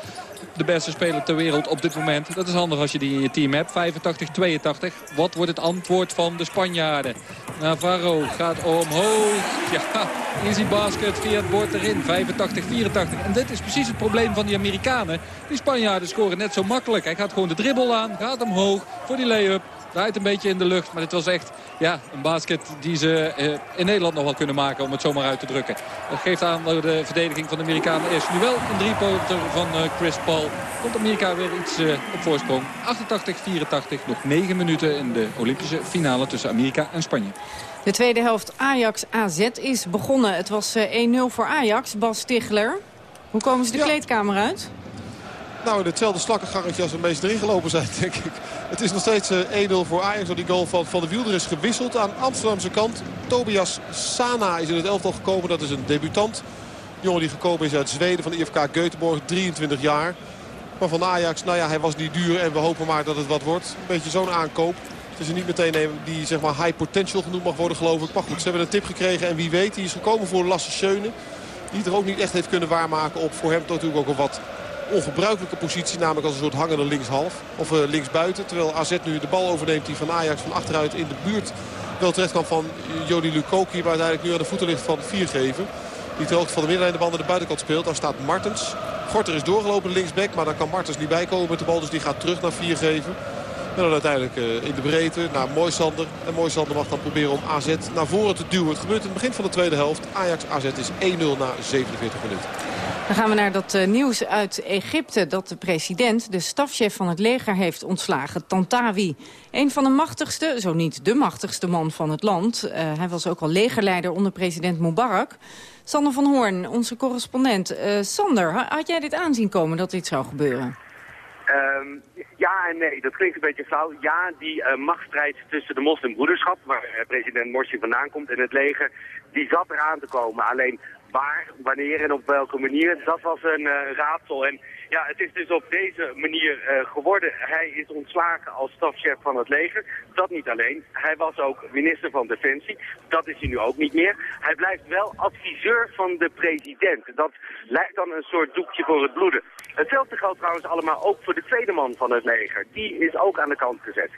de beste speler ter wereld op dit moment. Dat is handig als je die in je team hebt. 85-82. Wat wordt het antwoord van de Spanjaarden? Navarro gaat omhoog. Ja, easy basket via het bord erin. 85-84. En dit is precies het probleem van die Amerikanen. Die Spanjaarden scoren net zo makkelijk. Hij gaat gewoon de dribbel aan, gaat omhoog voor die lay-up. Draait een beetje in de lucht. Maar dit was echt ja, een basket die ze eh, in Nederland nog wel kunnen maken. Om het zomaar uit te drukken. Dat geeft aan dat de verdediging van de Amerikanen is. Nu wel een driepoter van uh, Chris Paul. Komt Amerika weer iets uh, op voorsprong. 88-84. Nog 9 minuten in de Olympische finale tussen Amerika en Spanje. De tweede helft Ajax-AZ is begonnen. Het was 1-0 voor Ajax. Bas Stigler. Hoe komen ze de Ja. kleedkamer uit? Nou, hetzelfde slakkengangetje als we meest erin gelopen zijn, denk ik. Het is nog steeds eh, 1-0 voor Ajax. Die goal van Van de Wiel Er is gewisseld aan Amsterdamse kant. Tobias Sana is in het elftal gekomen. Dat is een debutant. Een jongen die gekomen is uit Zweden van de IFK Göteborg. 23 jaar. Maar van Ajax, nou ja, hij was niet duur. En we hopen maar dat het wat wordt. Een beetje zo'n aankoop. Het is er niet meteen een die zeg maar high potential genoemd mag worden, geloof ik. Maar goed, ze hebben een tip gekregen. En wie weet, die is gekomen voor Lasse Schöne. Die het er ook niet echt heeft kunnen waarmaken op voor hem natuurlijk ook een wat ongebruikelijke positie. Namelijk als een soort hangende linkshalf. Of eh, linksbuiten. Terwijl AZ nu de bal overneemt die van Ajax van achteruit in de buurt Wel terecht kwam van Jody Lukoki. Maar uiteindelijk nu aan de voeten ligt van Viergever. Die ter hoogte van de middenlijn de bal naar de buitenkant speelt. Daar staat Martens. Gorter is doorgelopen linksback. Maar dan kan Martens niet bijkomen met de bal. Dus die gaat terug naar Viergever. En dan uiteindelijk uh, in de breedte naar Moisander. En Moisander mag dan proberen om AZ naar voren te duwen. Het gebeurt in het begin van de tweede helft. Ajax AZ is 1-0 na 47 minuten. Dan gaan we naar dat uh, nieuws uit Egypte. Dat de president de stafchef van het leger heeft ontslagen. Tantawi. Een van de machtigste, zo niet de machtigste man van het land. Uh, hij was ook al legerleider onder president Mubarak. Sander van Hoorn, onze correspondent. Sander, had jij dit aanzien komen dat dit zou gebeuren? Um, ja en nee, dat klinkt een beetje flauw. Ja, die machtsstrijd tussen de moslimbroederschap, waar president Morsi vandaan komt, en het leger, die zat eraan te komen. Alleen waar, wanneer en op welke manier, dat was een uh, raadsel. En ja, het is dus op deze manier uh, geworden. Hij is ontslagen als stafchef van het leger. Dat niet alleen. Hij was ook minister van Defensie. Dat is hij nu ook niet meer. Hij blijft wel adviseur van de president. Dat lijkt dan een soort doekje voor het bloeden. Hetzelfde geldt trouwens allemaal ook voor de tweede man van het leger. Die is ook aan de kant gezet.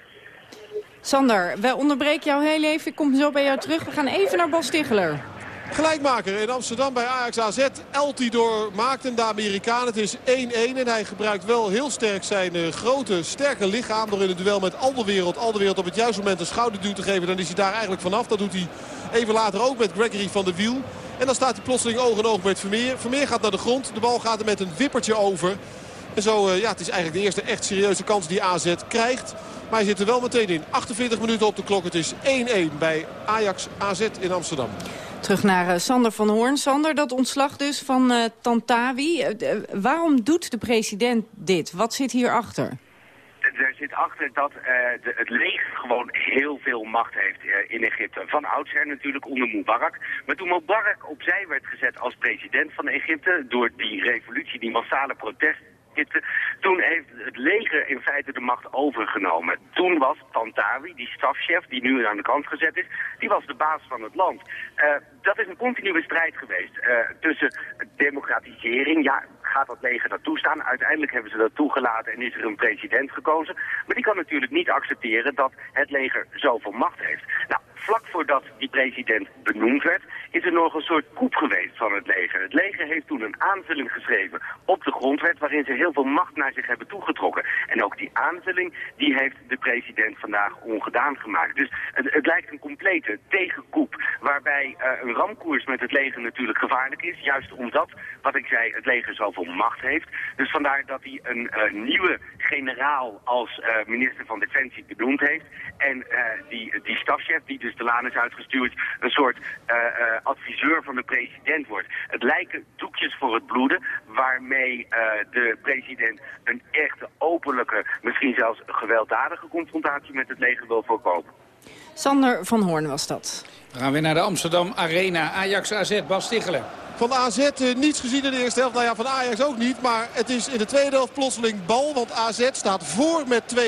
Sander, wij onderbreken jou heel even. Ik kom zo bij jou terug. We gaan even naar Bas Stigler. Gelijkmaker in Amsterdam bij Ajax AZ. Eltidoor maakt hem de Amerikaan. Het is 1-1 en hij gebruikt wel heel sterk zijn uh, grote, sterke lichaam... door in het duel met Alderwereld, Alderwereld op het juiste moment een schouderduw te geven. Dan is hij daar eigenlijk vanaf. Dat doet hij even later ook met Gregory van der Wiel. En dan staat hij plotseling oog in oog met Vermeer. Vermeer gaat naar de grond. De bal gaat er met een wippertje over. En zo, uh, ja, het is eigenlijk de eerste echt serieuze kans die AZ krijgt. Maar hij zit er wel meteen in. 48 minuten op de klok. Het is 1-1 bij Ajax AZ in Amsterdam. Terug naar uh, Sander van Hoorn. Sander, dat ontslag dus van uh, Tantawi. Uh, waarom doet de president dit? Wat zit hierachter? Er zit achter dat het leger gewoon heel veel macht heeft in Egypte. Van oudsher natuurlijk onder Mubarak. Maar toen Mubarak opzij werd gezet als president van Egypte... door die revolutie, die massale protest toen heeft het leger in feite de macht overgenomen. Toen was Tantawi, die stafchef, die nu aan de kant gezet is, die was de baas van het land. Uh, dat is een continue strijd geweest uh, tussen democratisering, ja, gaat dat leger dat toestaan? Uiteindelijk hebben ze dat toegelaten en is er een president gekozen. Maar die kan natuurlijk niet accepteren dat het leger zoveel macht heeft. Nou, vlak voordat die president benoemd werd, is er nog een soort koep geweest van het leger. Het leger heeft toen een aanvulling geschreven op de grondwet waarin ze heel veel macht naar zich hebben toegetrokken. En ook die aanvulling, die heeft de president vandaag ongedaan gemaakt. Dus het, lijkt een complete tegenkoep, waarbij uh, een ramkoers met het leger natuurlijk gevaarlijk is. Juist omdat, wat ik zei, het leger zoveel macht heeft. Dus vandaar dat hij een uh, nieuwe generaal als uh, minister van Defensie benoemd heeft. En die, die stafchef, die dus de laan is uitgestuurd, een soort adviseur van de president wordt. Het lijken doekjes voor het bloeden, waarmee de president een echte openlijke, misschien zelfs gewelddadige confrontatie met het leger wil voorkomen. Sander van Hoorn was dat. Dan gaan we naar de Amsterdam Arena. Ajax AZ, Bas Stichelen. Van AZ uh, niets gezien in de eerste helft. Nou ja, van Ajax ook niet. Maar het is in de tweede helft plotseling bal. Want AZ staat voor met 2-1.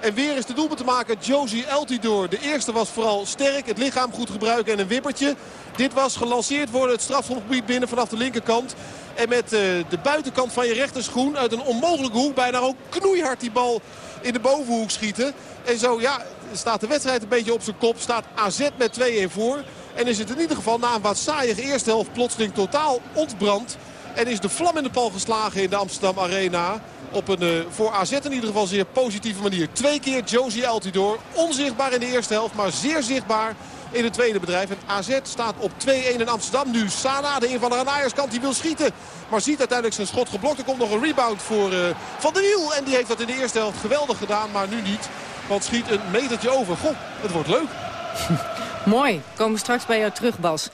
En weer is de doelpunt te maken Josie Eltidoor. De eerste was vooral sterk. Het lichaam goed gebruiken en een wippertje. Dit was gelanceerd worden het strafschopgebied binnen vanaf de linkerkant. En met uh, de buitenkant van je rechterschoen uit een onmogelijke hoek bijna ook knoeihard die bal in de bovenhoek schieten. En zo ja, staat de wedstrijd een beetje op zijn kop. Staat AZ met 2-1 voor. En is het in ieder geval na een wat saaie eerste helft plotseling totaal ontbrand. En is de vlam in de pal geslagen in de Amsterdam Arena. Op een uh, voor AZ in ieder geval zeer positieve manier. Twee keer Josie Altidor. Onzichtbaar in de eerste helft, maar zeer zichtbaar in het tweede bedrijf. En AZ staat op 2-1 in Amsterdam. Nu Sana, de invaller aan Ajax kant, die wil schieten. Maar ziet uiteindelijk zijn schot geblokt. Er komt nog een rebound voor uh, Van der Wiel. En die heeft dat in de eerste helft geweldig gedaan, maar nu niet. Want schiet een metertje over. Goh, het wordt leuk. Mooi. Komen we straks bij jou terug, Bas.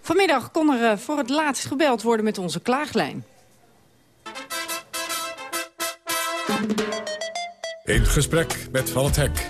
Vanmiddag kon er uh, voor het laatst gebeld worden met onze klaaglijn. In gesprek met Van het Hek.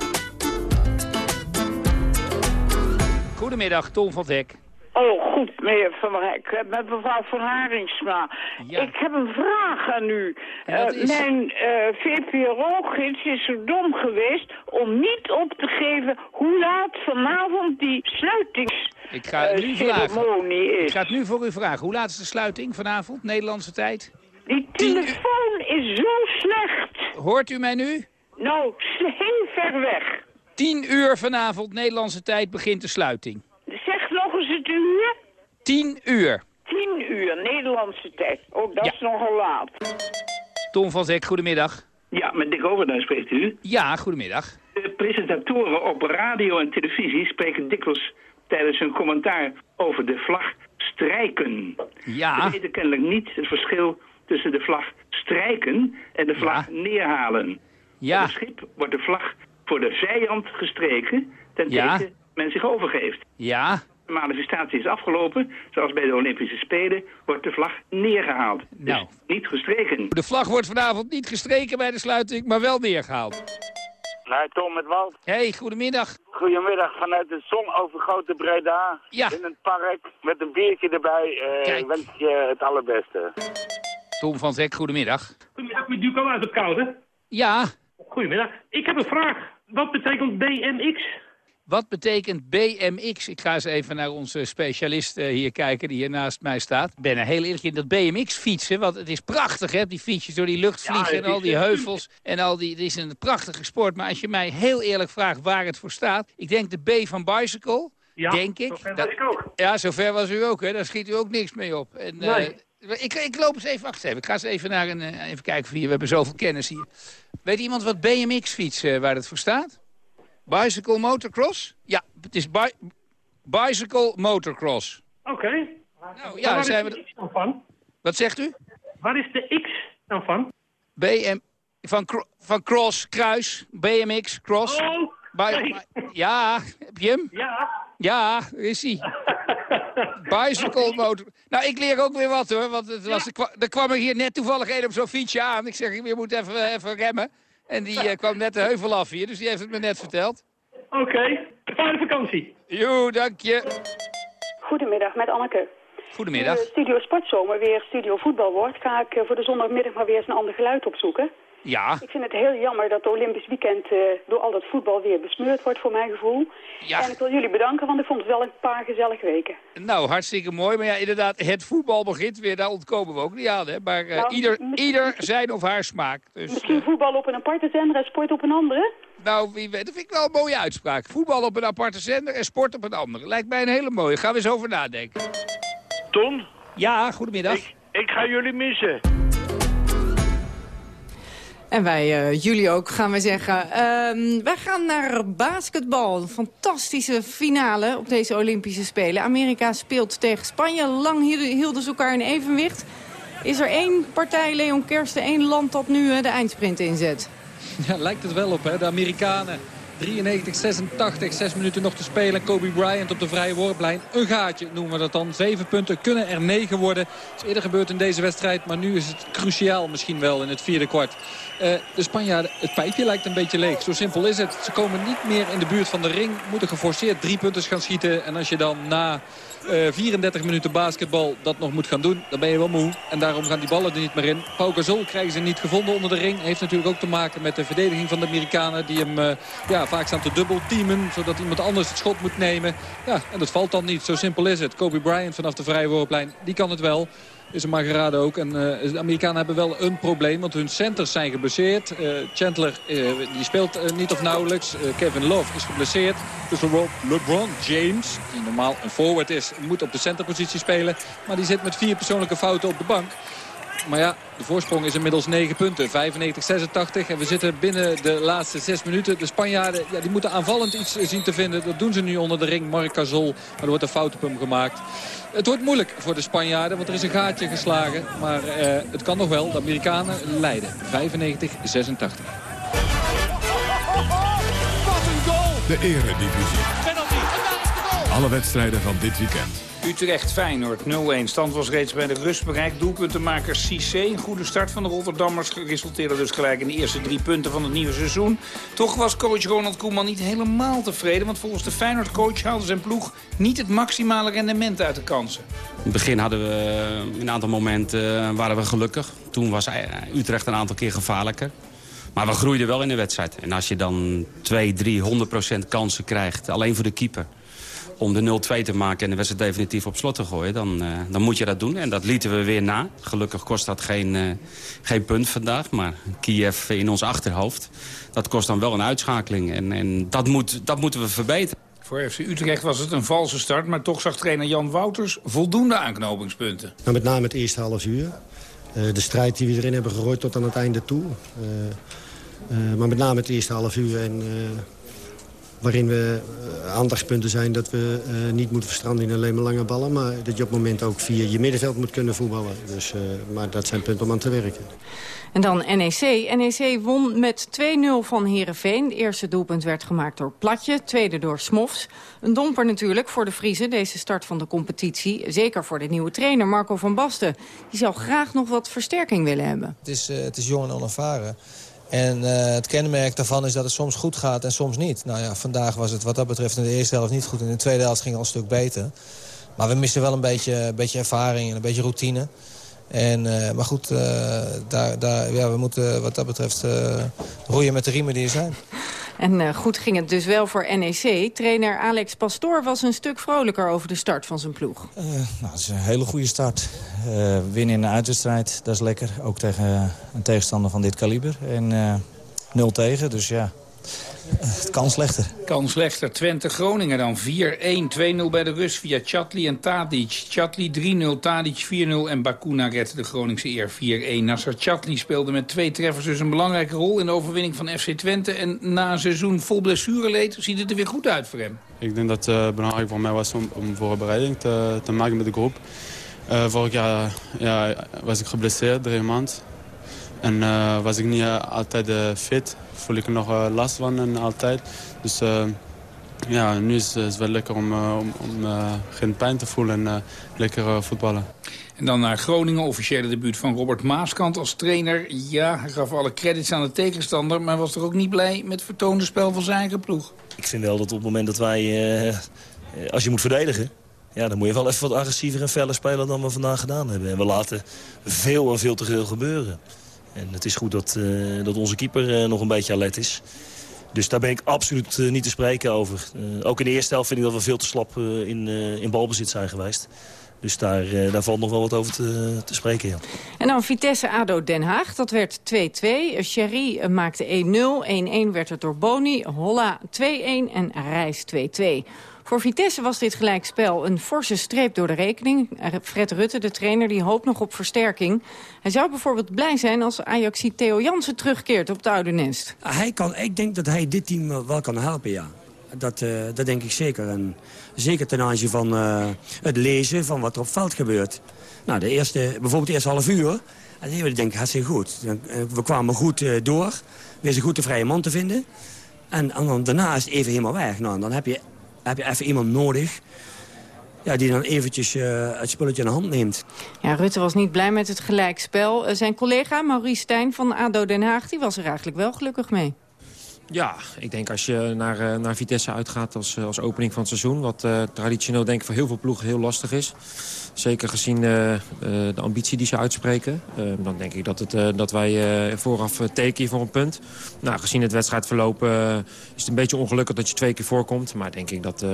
Goedemiddag, Tom van het Hek. Oh, goed, meneer Van Hek. Met mevrouw van Haringsma. Ja. Ik heb een vraag aan u. Uh, is... Mijn uh, VPRO-gids is zo dom geweest om niet op te geven hoe laat vanavond die sluitingsceremonie uh, is. Ik ga het nu voor u vragen. Hoe laat is de sluiting vanavond, Nederlandse tijd? Die telefoon is zo slecht. Hoort u mij nu? Nou, heel ver weg. 10 uur vanavond, Nederlandse tijd, begint de sluiting. Zeg eens het uur. 10 uur. 10 uur, Nederlandse tijd. Oh, dat Ja. is nogal laat. Tom van Zek, goedemiddag. Ja, met Dick Overduin spreekt u. Ja, goedemiddag. De presentatoren op radio en televisie spreken dikwijls tijdens hun commentaar over de vlag strijken. Ja. Ze weten kennelijk niet het verschil tussen de vlag strijken en de vlag neerhalen. Ja. Op het schip wordt de vlag voor de vijand gestreken ten Ja. men zich overgeeft. Ja. De manifestatie is afgelopen, zoals bij de Olympische Spelen, wordt de vlag neergehaald. Nou. Dus niet gestreken. De vlag wordt vanavond niet gestreken bij de sluiting, maar wel neergehaald. Nee, Tom met Walt. Hey, goedemiddag. Goedemiddag vanuit de zonovergoten Breda. Ja. In het park met een biertje erbij. Eh Kijk. wens je het allerbeste. Tom van Zek, goedemiddag. Goedemiddag, met Duco uit het Koude. Ja. Goedemiddag. Ik heb een vraag. Wat betekent BMX? Wat betekent BMX? Ik ga eens even naar onze specialist eh, hier kijken die hier naast mij staat. Ik ben er heel eerlijk in dat BMX fietsen, want het is prachtig hè, die fietsjes door die lucht vliegen en al die heuvels en al die. Het is een prachtige sport, maar als je mij heel eerlijk vraagt waar het voor staat, ik denk de B van bicycle, Ja, denk ik. zover Dat- was ik ook. Ja, zover was u ook hè, daar schiet u ook niks mee op. En, eh, Nee. ik, ik loop eens even, wacht even, ik ga eens even naar een, eh, even kijken hier, we hebben zoveel kennis hier. Weet iemand wat BMX fietsen, waar het voor staat? Bicycle motocross? Ja, het is bi bicycle motocross. Oké. Nou ja, waar zijn is we... de X dan van? Wat zegt u? Waar is de X dan van? BM... Van, cro- van cross, kruis, BMX, cross. Oh, nee. Ja, heb je hem? Ja. Ja, daar is hij. Bicycle motor. Nou, ik leer ook weer wat hoor. Want het was, er, er kwam er hier net toevallig een op zo'n fietsje aan. Ik zeg, je moet even, even remmen. En die eh, kwam net de heuvel af hier, dus die heeft het me net verteld. Oké. Fijne vakantie. Jo, dank je. Goedemiddag, met Anneke. Goedemiddag. Eh, Studio Sportzomer weer Studio Voetbal wordt, ga ik eh, voor de zondagmiddag maar weer eens een ander geluid opzoeken. Ja. Ik vind het heel jammer dat het Olympisch weekend eh, door al dat voetbal weer besmeurd wordt, voor mijn gevoel. Ja. En ik wil jullie bedanken, want ik vond het wel een paar gezellige weken. Nou, hartstikke mooi. Maar ja, inderdaad, het voetbal begint weer. Daar ontkomen we ook niet aan. Hè? Maar eh, Nou, ieder, ieder zijn of haar smaak. Dus, Misschien voetbal op een aparte zender en sport op een andere? nou, wie weet. Dat vind ik wel een mooie uitspraak. Voetbal op een aparte zender en sport op een andere. Lijkt mij een hele mooie. Gaan we eens over nadenken. Ton? Ja, goedemiddag. Ik ga jullie missen. En wij, eh, jullie ook, gaan we zeggen. Ehm, wij gaan naar basketbal. Een fantastische finale op deze Olympische Spelen. Amerika speelt tegen Spanje. Lang hielden hielden ze elkaar in evenwicht. Is er één partij, Leon Kersten, één land dat nu eh, de eindsprint inzet? Ja, lijkt het wel op, hè. De Amerikanen. 93, 86, zes minuten nog te spelen. Kobe Bryant op de vrije worplijn. Een gaatje noemen we dat dan. Zeven punten kunnen er negen worden. Dat is eerder gebeurd in deze wedstrijd. Maar nu is het cruciaal misschien wel in het vierde kwart. Eh, de Spanjaarden, het pijpje lijkt een beetje leeg. Zo simpel is het. Ze komen niet meer in de buurt van de ring. Moeten geforceerd drie punten gaan schieten. En als je dan na eh, 34 minuten basketbal dat nog moet gaan doen, dan ben je wel moe. En daarom gaan die ballen er niet meer in. Pau Gasol krijgen ze niet gevonden onder de ring. Heeft natuurlijk ook te maken met de verdediging van de Amerikanen. Die hem eh, ja, vaak staan te dubbelteamen, zodat iemand anders het schot moet nemen. Ja, en dat valt dan niet. Zo simpel is het. Kobe Bryant vanaf de vrije worplijn, die kan het wel. Is een maar geraden ook. En eh, de Amerikanen hebben wel een probleem, want hun centers zijn geblesseerd. Eh, Chandler eh, die speelt niet of nauwelijks. Kevin Love is geblesseerd. Dus LeBron, LeBron James, die normaal een forward is, moet op de centerpositie spelen. Maar die zit met vier persoonlijke fouten op de bank. Maar ja, de voorsprong is inmiddels 9 punten. 95-86. En we zitten binnen de laatste 6 minuten. De Spanjaarden ja, die moeten aanvallend iets zien te vinden. Dat doen ze nu onder de ring. Marc Gasol. Maar er wordt een fout op hem gemaakt. Het wordt moeilijk voor de Spanjaarden. Want er is een gaatje geslagen. Maar eh, het kan nog wel. De Amerikanen leiden. 95-86. De Eredivisie. Alle wedstrijden van dit weekend. Utrecht-Feyenoord 0-1. Stand was reeds bij de rust bereikt. Doelpuntenmaker Cissé. Een goede start van de Rotterdammers resulteerde dus gelijk in de eerste drie punten van het nieuwe seizoen. Toch was coach Ronald Koeman niet helemaal tevreden. Want volgens de Feyenoord-coach haalde zijn ploeg niet het maximale rendement uit de kansen. In het begin hadden we eh, een aantal momenten eh, waren we gelukkig. Toen was eh, Utrecht een aantal keer gevaarlijker. Maar we groeiden wel in de wedstrijd. En als je dan 2, 3, 100% kansen krijgt, alleen voor de keeper... om de 0-2 te maken en de wedstrijd definitief op slot te gooien... Dan, uh, dan moet je dat doen. En dat lieten we weer na. Gelukkig kost dat geen, uh, geen punt vandaag. Maar Kiev in ons achterhoofd, dat kost dan wel een uitschakeling. En, en dat, moet, dat moeten we verbeteren. Voor FC Utrecht was het een valse start, maar toch zag trainer Jan Wouters voldoende aanknopingspunten. Nou, met name het eerste half uur. Uh, de strijd die we erin hebben gegooid tot aan het einde toe. maar met name het eerste half uur en waarin we aandachtspunten zijn dat we uh, niet moeten verstranden in alleen maar lange ballen... maar dat je op het moment ook via je middenveld moet kunnen voetballen. Dus, uh, maar dat zijn punten om aan te werken. En dan NEC. NEC won met 2-0 van Heerenveen. Het eerste doelpunt werd gemaakt door Platje, tweede door Smofs. Een domper natuurlijk voor de Friese, deze start van de competitie. Zeker voor de nieuwe trainer Marco van Basten. Die zou graag nog wat versterking willen hebben. Het is, uh, het is jong en onervaren. En uh, het kenmerk daarvan is dat het soms goed gaat en soms niet. Nou ja, vandaag was het wat dat betreft in de eerste helft niet goed. In de tweede helft ging het al een stuk beter. Maar we missen wel een beetje, een beetje ervaring en een beetje routine. En, uh, maar goed, uh, daar, daar, ja, we moeten wat dat betreft roeien met de riemen die er zijn. En uh, goed ging het dus wel voor NEC. Trainer Alex Pastoor was een stuk vrolijker over de start van zijn ploeg. Uh, nou, dat is een hele goede start. Uh, winnen in de uitwedstrijd, dat is lekker. Ook tegen een tegenstander van dit kaliber. En 0 tegen, dus ja, het kan slechter. Kan slechter. Twente-Groningen dan 4-1. 2-0 bij de rust via Chatli en Tadic. Chatli 3-0, Tadic 4-0 en Bakuna redde de Groningse eer 4-1. Nasser Chatli speelde met twee treffers dus een belangrijke rol... in de overwinning van FC Twente. En na een seizoen vol blessureleed ziet het er weer goed uit voor hem. Ik denk dat het uh, belangrijk voor mij was om, om voorbereiding te, te maken met de groep. Uh, vorig jaar ja, was ik geblesseerd, drie maanden. En uh, was ik niet altijd fit voel ik er nog uh, last van en altijd. Dus uh, ja, nu is het wel lekker om, uh, om, om geen pijn te voelen en lekker voetballen. En dan naar Groningen, officiële debuut van Robert Maaskant als trainer. Ja, hij gaf alle credits aan de tegenstander... maar was toch ook niet blij met het vertoonde spel van zijn eigen ploeg? Ik vind wel dat op het moment dat wij... als je moet verdedigen... Ja, dan moet je wel even wat agressiever en feller spelen dan we vandaag gedaan hebben. En we laten veel en veel te veel gebeuren. En het is goed dat, uh, dat onze keeper uh, nog een beetje alert is. Dus daar ben ik absoluut uh, niet te spreken over. ook in de eerste helft vind ik dat we veel te slap in, in balbezit zijn geweest. Dus daar, daar valt nog wel wat over te, te spreken, ja. En dan Vitesse-ADO Den Haag, dat werd 2-2. Sherry maakte 1-0, 1-1 werd het door Boni, Holla 2-1 en Reis 2-2. Voor Vitesse was dit gelijkspel een forse streep door de rekening. Fred Rutte, de trainer, die hoopt nog op versterking. Hij zou bijvoorbeeld blij zijn als Ajaxie Theo Jansen terugkeert op het oude nest. Hij kan, ik denk dat hij dit team wel kan helpen, ja. Dat, uh, dat denk ik zeker. En zeker ten aanzien van het lezen van wat er op veld gebeurt. Nou, de eerste, bijvoorbeeld de eerste half uur... En die denk ik hartstikke goed. Eh, we kwamen goed door. Wees een goed de vrije man te vinden. En, en dan daarna is het even helemaal weg. Nou, dan heb je heb je even iemand nodig ja, die dan eventjes uh, het spulletje in de hand neemt. Ja, Rutte was niet blij met het gelijkspel. Uh, zijn collega Maurice Stijn van ADO Den Haag die was er eigenlijk wel gelukkig mee. Ja, ik denk als je naar, uh, naar Vitesse uitgaat als, als opening van het seizoen... wat traditioneel denk ik voor heel veel ploegen heel lastig is... Zeker gezien de, ambitie die ze uitspreken. dan denk ik dat, het, dat wij vooraf teken voor een punt. Nou, gezien het wedstrijdverloop is het een beetje ongelukkig dat je twee keer voorkomt. Maar denk ik dat,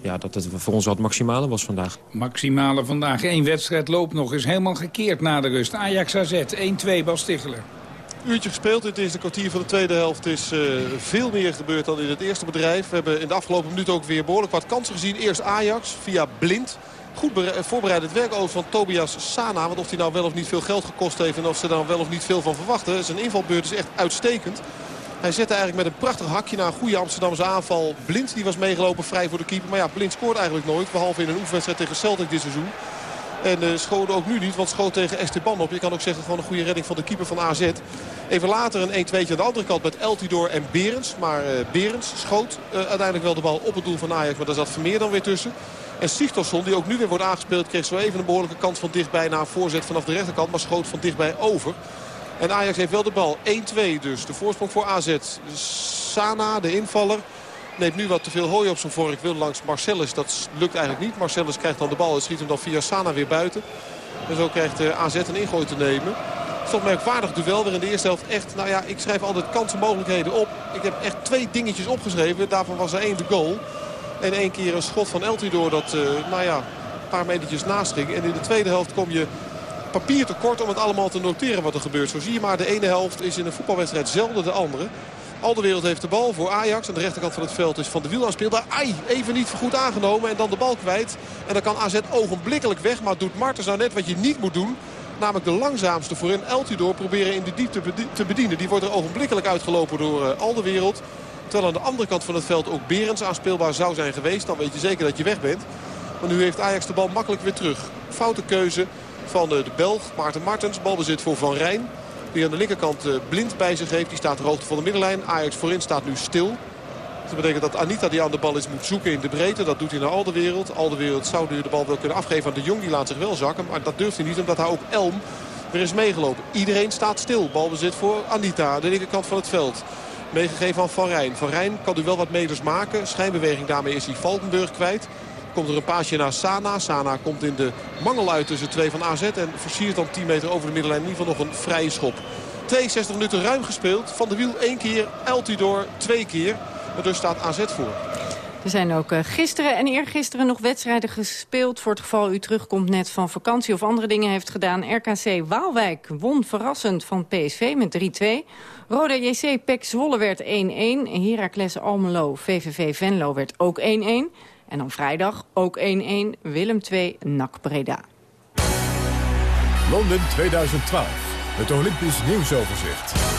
ja, dat het voor ons wat maximale was vandaag. Maximale vandaag. Eén wedstrijd loopt nog. Is helemaal gekeerd na de rust. Ajax AZ 1-2 Bas Ticheler uurtje gespeeld. Het is de kwartier van de tweede helft. is uh, veel meer gebeurd dan in het eerste bedrijf. We hebben in de afgelopen minuut ook weer behoorlijk wat kansen gezien. Eerst Ajax via Blind. Goed voorbereid het werk over van Tobias Sana. Want of hij nou wel of niet veel geld gekost heeft en of ze daar wel of niet veel van verwachten. Zijn invalbeurt is echt uitstekend. Hij zette eigenlijk met een prachtig hakje naar een goede Amsterdamse aanval. Blind die was meegelopen vrij voor de keeper. Maar ja, Blind scoort eigenlijk nooit. Behalve in een oefenwedstrijd tegen Celtic dit seizoen. En uh, ook nu niet, want schoot tegen Esteban op. Je kan ook zeggen gewoon een goede redding van de keeper van AZ. Even later een 1-2'tje aan de andere kant met Eltidoor en Berens. Maar uh, Berens schoot uh, uiteindelijk wel de bal op het doel van Ajax. Maar daar zat Vermeer dan weer tussen. En Sigtorsson, die ook nu weer wordt aangespeeld, kreeg zo even een behoorlijke kans van dichtbij naar een voorzet vanaf de rechterkant. Maar schoot van dichtbij over. En Ajax heeft wel de bal. 1-2 dus. De voorsprong voor AZ. Sana, de invaller. Neemt nu wat te veel hooi op zijn vork. Wil langs Marcellus. Dat lukt eigenlijk niet. Marcellus krijgt dan de bal en schiet hem dan via Sana weer buiten. En zo krijgt AZ een ingooi te nemen. Het is toch merkwaardig duel. Weer in de eerste helft echt, nou ja, ik schrijf altijd kansen mogelijkheden op. Ik heb echt twee dingetjes opgeschreven. Daarvan was er één de goal. En één keer een schot van Eltidoor dat nou ja, een paar metertjes naast ging. En in de tweede helft kom je papier tekort om het allemaal te noteren wat er gebeurt. Zo zie je maar, de ene helft is in een voetbalwedstrijd zelden de andere. Al de wereld heeft de bal voor Ajax. Aan de rechterkant van het veld is Van de Wiel aanspeelbaar. Ai, even niet goed aangenomen en dan de bal kwijt. En dan kan AZ ogenblikkelijk weg. Maar doet Martens nou net wat je niet moet doen. Namelijk de langzaamste voorin Eltidoor proberen in de diepte te bedienen. Die wordt er ogenblikkelijk uitgelopen door uh, al de wereld. Terwijl aan de andere kant van het veld ook Berends aanspeelbaar zou zijn geweest. Dan weet je zeker dat je weg bent. Maar nu heeft Ajax de bal makkelijk weer terug. Foute keuze van de Belg Maarten Martens. Balbezit voor Van Rijn. Die aan de linkerkant eh, blind bij zich heeft. Die staat ter hoogte van de middenlijn. Ajax voorin staat nu stil. Dat betekent dat Anita die aan de bal is moet zoeken in de breedte. Dat doet hij naar Alderwereld. Alderwereld zou nu de bal wel kunnen afgeven aan de Jong. Die laat zich wel zakken. Maar dat durft hij niet omdat hij ook Elm er is meegelopen. Iedereen staat stil. Balbezit voor Anita. Aan de linkerkant van het veld. Meegegeven aan Van Rijn. Van Rijn kan nu wel wat meters maken. Schijnbeweging daarmee is hij Valkenburg kwijt. Komt er een paasje naar Sana. Sana komt in de mangel uit tussen twee van AZ. En versiert dan 10 meter over de middenlijn in ieder geval nog een vrije schop. 62 minuten ruim gespeeld. Van de Wiel één keer. Eltidoor twee keer. En dus staat AZ voor. Er zijn ook uh, gisteren en eergisteren nog wedstrijden gespeeld... voor het geval u terugkomt net van vakantie of andere dingen heeft gedaan. RKC Waalwijk won verrassend van PSV met 3-2. Roda JC Pek Zwolle werd 1-1. Heracles Almelo VVV Venlo werd ook 1-1. En dan vrijdag ook 1-1 Willem 2 NAC Breda. Londen 2012. Het Olympisch nieuwsoverzicht.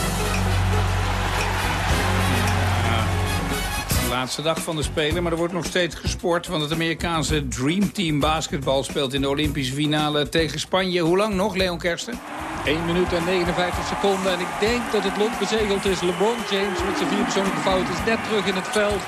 laatste dag van de Spelen, maar er wordt nog steeds gesport... want het Amerikaanse Dream Team basketbal speelt in de Olympische finale tegen Spanje. Hoe lang nog, Leon Kersten? 1 minuut en 59 seconden en ik denk dat het lot bezegeld is. LeBron James met zijn vier persoonlijke fout is net terug in het veld.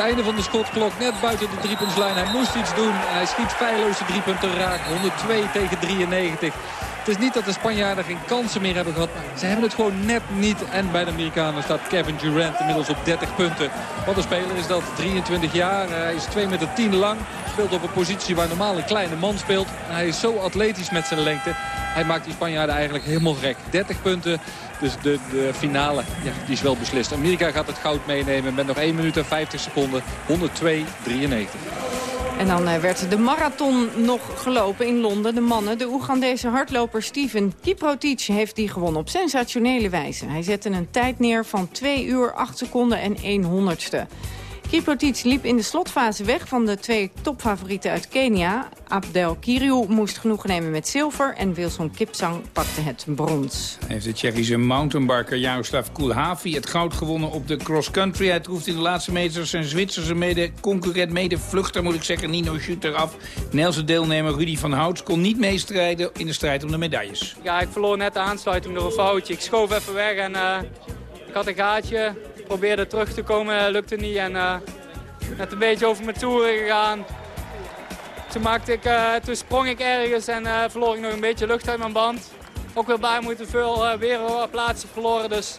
Einde van de schotklok, net buiten de driepuntslijn. Hij moest iets doen en hij schiet feilloos de driepunten raak. 102 tegen 93. Het is niet dat de Spanjaarden geen kansen meer hebben gehad. Ze hebben het gewoon net niet. En bij de Amerikanen staat Kevin Durant inmiddels op 30 punten. Wat een speler is dat, 23 jaar. Hij is 2 meter 10 lang. Speelt op een positie waar normaal een kleine man speelt. En hij is zo atletisch met zijn lengte. Hij maakt die Spanjaarden eigenlijk helemaal gek. 30 punten, dus de, de finale ja, die is wel beslist. Amerika gaat het goud meenemen met nog 1 minuut en 50 seconden. 102-93. En dan eh, werd de marathon nog gelopen in Londen. De mannen, de Oegandese hardloper Steven Kiprotich heeft die gewonnen op sensationele wijze. Hij zette een tijd neer van 2 uur, 8 seconden en 1 honderdste. Kiprotic liep in de slotfase weg van de twee topfavorieten uit Kenia. Abdel Kiriou moest genoeg nemen met zilver en Wilson Kipsang pakte het brons. Heeft de Tsjechische mountainbiker Jaroslav Kulhavi het goud gewonnen op de cross-country. Hij troeft in de laatste meters zijn Zwitserse mede-concurrent, mede-vluchter moet ik zeggen, Nino Schutter af. Nederlandse deelnemer Rudy van Hout kon niet meestrijden in de strijd om de medailles. Ja, ik verloor net de aansluiting door een foutje. Ik schoof even weg en uh, ik had een gaatje probeerde terug te komen, lukte niet. En uh, net een beetje over mijn toeren gegaan. Toen, maakte ik, uh, toen sprong ik ergens en uh, verloor ik nog een beetje lucht uit mijn band. Ook weer bij moeten veel weer plaatsen verloren, dus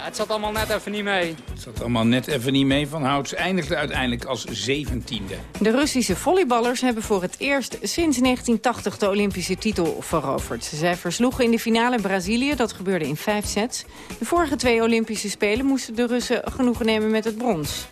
ja, het zat allemaal net even niet mee. Het zat allemaal net even niet mee. Van Houts eindigde uiteindelijk als zeventiende. De Russische volleyballers hebben voor het eerst sinds 1980 de Olympische titel veroverd. Zij versloegen in de finale Brazilië, dat gebeurde in vijf sets. De vorige twee Olympische Spelen moesten de Russen genoegen nemen met het brons.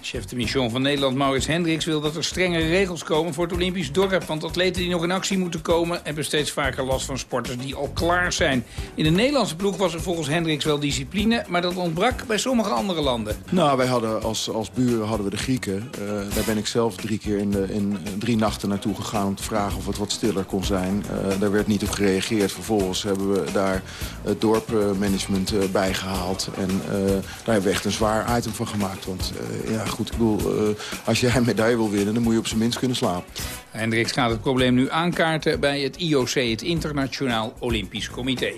Chef de mission van Nederland, Maurits Hendricks, wil dat er strengere regels komen voor het Olympisch dorp. Want atleten die nog in actie moeten komen, hebben steeds vaker last van sporters die al klaar zijn. In de Nederlandse ploeg was er volgens Hendricks wel discipline, maar dat ontbrak bij sommige andere landen. Nou, wij hadden als, als buren hadden we de Grieken. Uh, daar ben ik zelf drie keer in, de, in drie nachten naartoe gegaan om te vragen of het wat stiller kon zijn. Uh, daar werd niet op gereageerd. Vervolgens hebben we daar het dorpmanagement uh, bijgehaald. En daar hebben we echt een zwaar item van gemaakt. Want ja, goed, ik bedoel, uh, als jij een medaille wil winnen... dan moet je op zijn minst kunnen slapen. Hendricks gaat het probleem nu aankaarten bij het IOC, het Internationaal Olympisch Comité.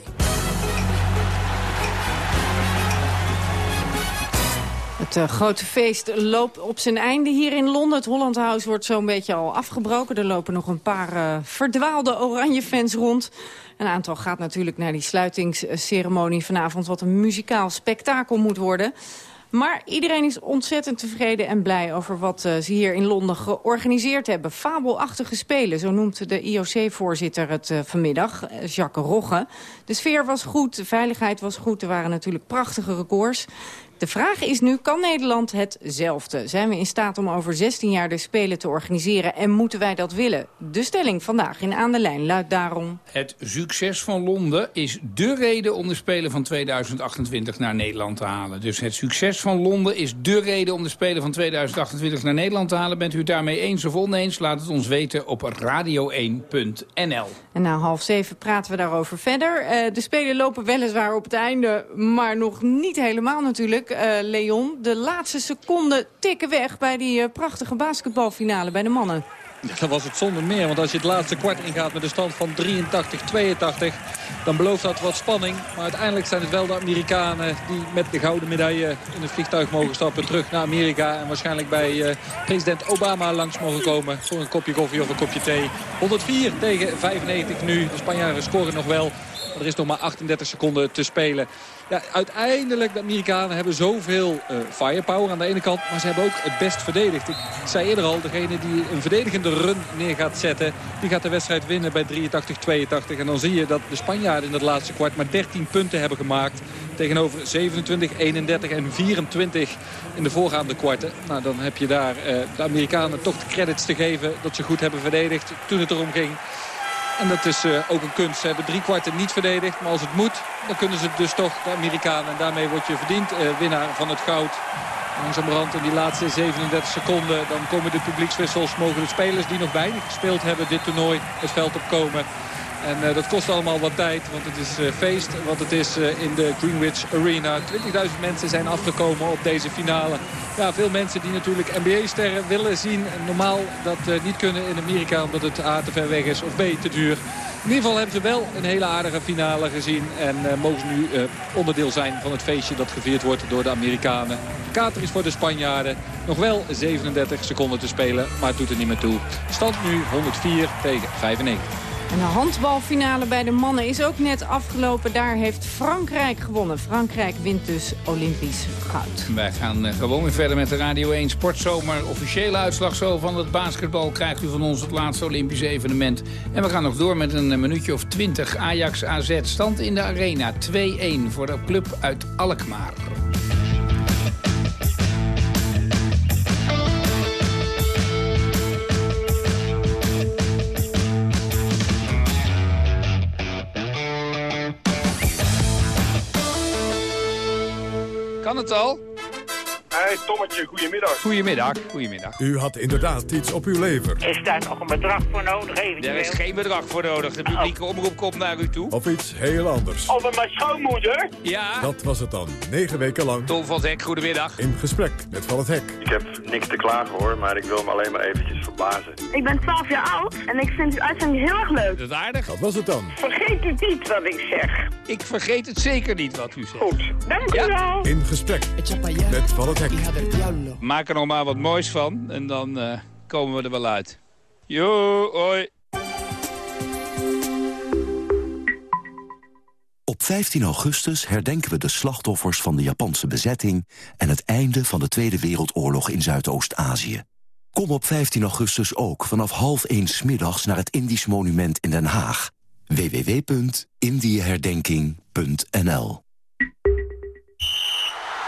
Het uh, grote feest loopt op zijn einde hier in Londen. Het Holland House wordt zo'n beetje al afgebroken. Er lopen nog een paar uh, verdwaalde oranje fans rond. Een aantal gaat natuurlijk naar die sluitingsceremonie vanavond... wat een muzikaal spektakel moet worden. Maar iedereen is ontzettend tevreden en blij over wat uh, ze hier in Londen georganiseerd hebben. Fabelachtige spelen, zo noemt de IOC-voorzitter het uh, vanmiddag, uh, Jacques Rogge. De sfeer was goed, de veiligheid was goed, er waren natuurlijk prachtige records. De vraag is nu, kan Nederland hetzelfde? Zijn we in staat om over 16 jaar de Spelen te organiseren en moeten wij dat willen? De stelling vandaag in Aan de Lijn luidt daarom... Het succes van Londen is dé reden om de Spelen van 2028 naar Nederland te halen. Dus het succes van Londen is dé reden om de Spelen van 2028 naar Nederland te halen. Bent u het daarmee eens of oneens? Laat het ons weten op radio1.nl. En na half zeven praten we daarover verder. Uh, de Spelen lopen weliswaar op het einde, maar nog niet helemaal natuurlijk. Uh, Leon, de laatste seconden tikken weg bij die uh, prachtige basketbalfinale bij de mannen. Dat was het zonder meer. Want als je het laatste kwart ingaat met een stand van 83-82... dan belooft dat wat spanning. Maar uiteindelijk zijn het wel de Amerikanen... die met de gouden medaille in het vliegtuig mogen stappen terug naar Amerika. En waarschijnlijk bij uh, president Obama langs mogen komen... voor een kopje koffie of een kopje thee. 104 tegen 95 nu. De Spanjaarden scoren nog wel. Maar er is nog maar 38 seconden te spelen. Ja, uiteindelijk, de Amerikanen hebben zoveel uh, firepower aan de ene kant. Maar ze hebben ook het best verdedigd. Ik zei eerder al, degene die een verdedigende run neer gaat zetten... die gaat de wedstrijd winnen bij 83-82. En dan zie je dat de Spanjaarden in het laatste kwart maar 13 punten hebben gemaakt. Tegenover 27, 31 en 24 in de voorgaande kwarten. Nou, dan heb je daar uh, de Amerikanen toch de credits te geven dat ze goed hebben verdedigd toen het erom ging. En dat is uh, ook een kunst. Ze hebben drie kwarten niet verdedigd. Maar als het moet, dan kunnen ze dus toch, de Amerikanen. En daarmee word je verdiend uh, winnaar van het goud. Langzamerhand in die laatste 37 seconden. Dan komen de publiekswissels. Mogen de spelers die nog weinig gespeeld hebben dit toernooi het veld opkomen. En uh, dat kost allemaal wat tijd, want het is uh, feest. Want het is uh, in de Greenwich Arena. 20.000 mensen zijn afgekomen op deze finale. Ja, veel mensen die natuurlijk NBA-sterren willen zien. Normaal dat niet kunnen in Amerika omdat het A te ver weg is of B te duur. In ieder geval hebben ze wel een hele aardige finale gezien. En mogen ze nu onderdeel zijn van het feestje dat gevierd wordt door de Amerikanen. Kater is voor de Spanjaarden. Nog wel 37 seconden te spelen, maar het doet er niet meer toe. Stand nu 104 tegen 95. En de handbalfinale bij de mannen is ook net afgelopen. Daar heeft Frankrijk gewonnen. Frankrijk wint dus Olympisch goud. Wij gaan uh, gewoon weer verder met de Radio 1 Sportzomer. Officiële uitslag zo van het basketbal krijgt u van ons het laatste Olympische evenement. En we gaan nog door met een minuutje of 20. Ajax AZ stand in de arena 2-1 voor de club uit Alkmaar. Kan het? Hey Tommetje, goedemiddag. Goedemiddag, goedemiddag. U had inderdaad iets op uw lever. Is daar nog een bedrag voor nodig eventueel? Er is geen bedrag voor nodig. De publieke omroep komt naar u toe. Of iets heel anders. Over mijn schoonmoeder? Ja. Dat was het dan. Negen weken lang. Tom van het Hek, goedemiddag. In gesprek met Van het Hek. Ik heb niks te klagen hoor, maar ik wil me alleen maar eventjes verbazen. Ik ben 12 jaar oud en ik vind uw uitzending heel erg leuk. Is het aardig? Dat was het dan. Vergeet het niet wat ik zeg. Ik vergeet het zeker niet wat u zegt. Goed, dank u Ja. wel. In gesprek met Van het Maak er nog maar wat moois van en dan eh, komen we er wel uit. Jo, hoi. Op 15 augustus herdenken we de slachtoffers van de Japanse bezetting... en het einde van de Tweede Wereldoorlog in Zuidoost-Azië. Kom op 15 augustus ook vanaf half 1 's middags naar het Indisch Monument in Den Haag. www.indieherdenking.nl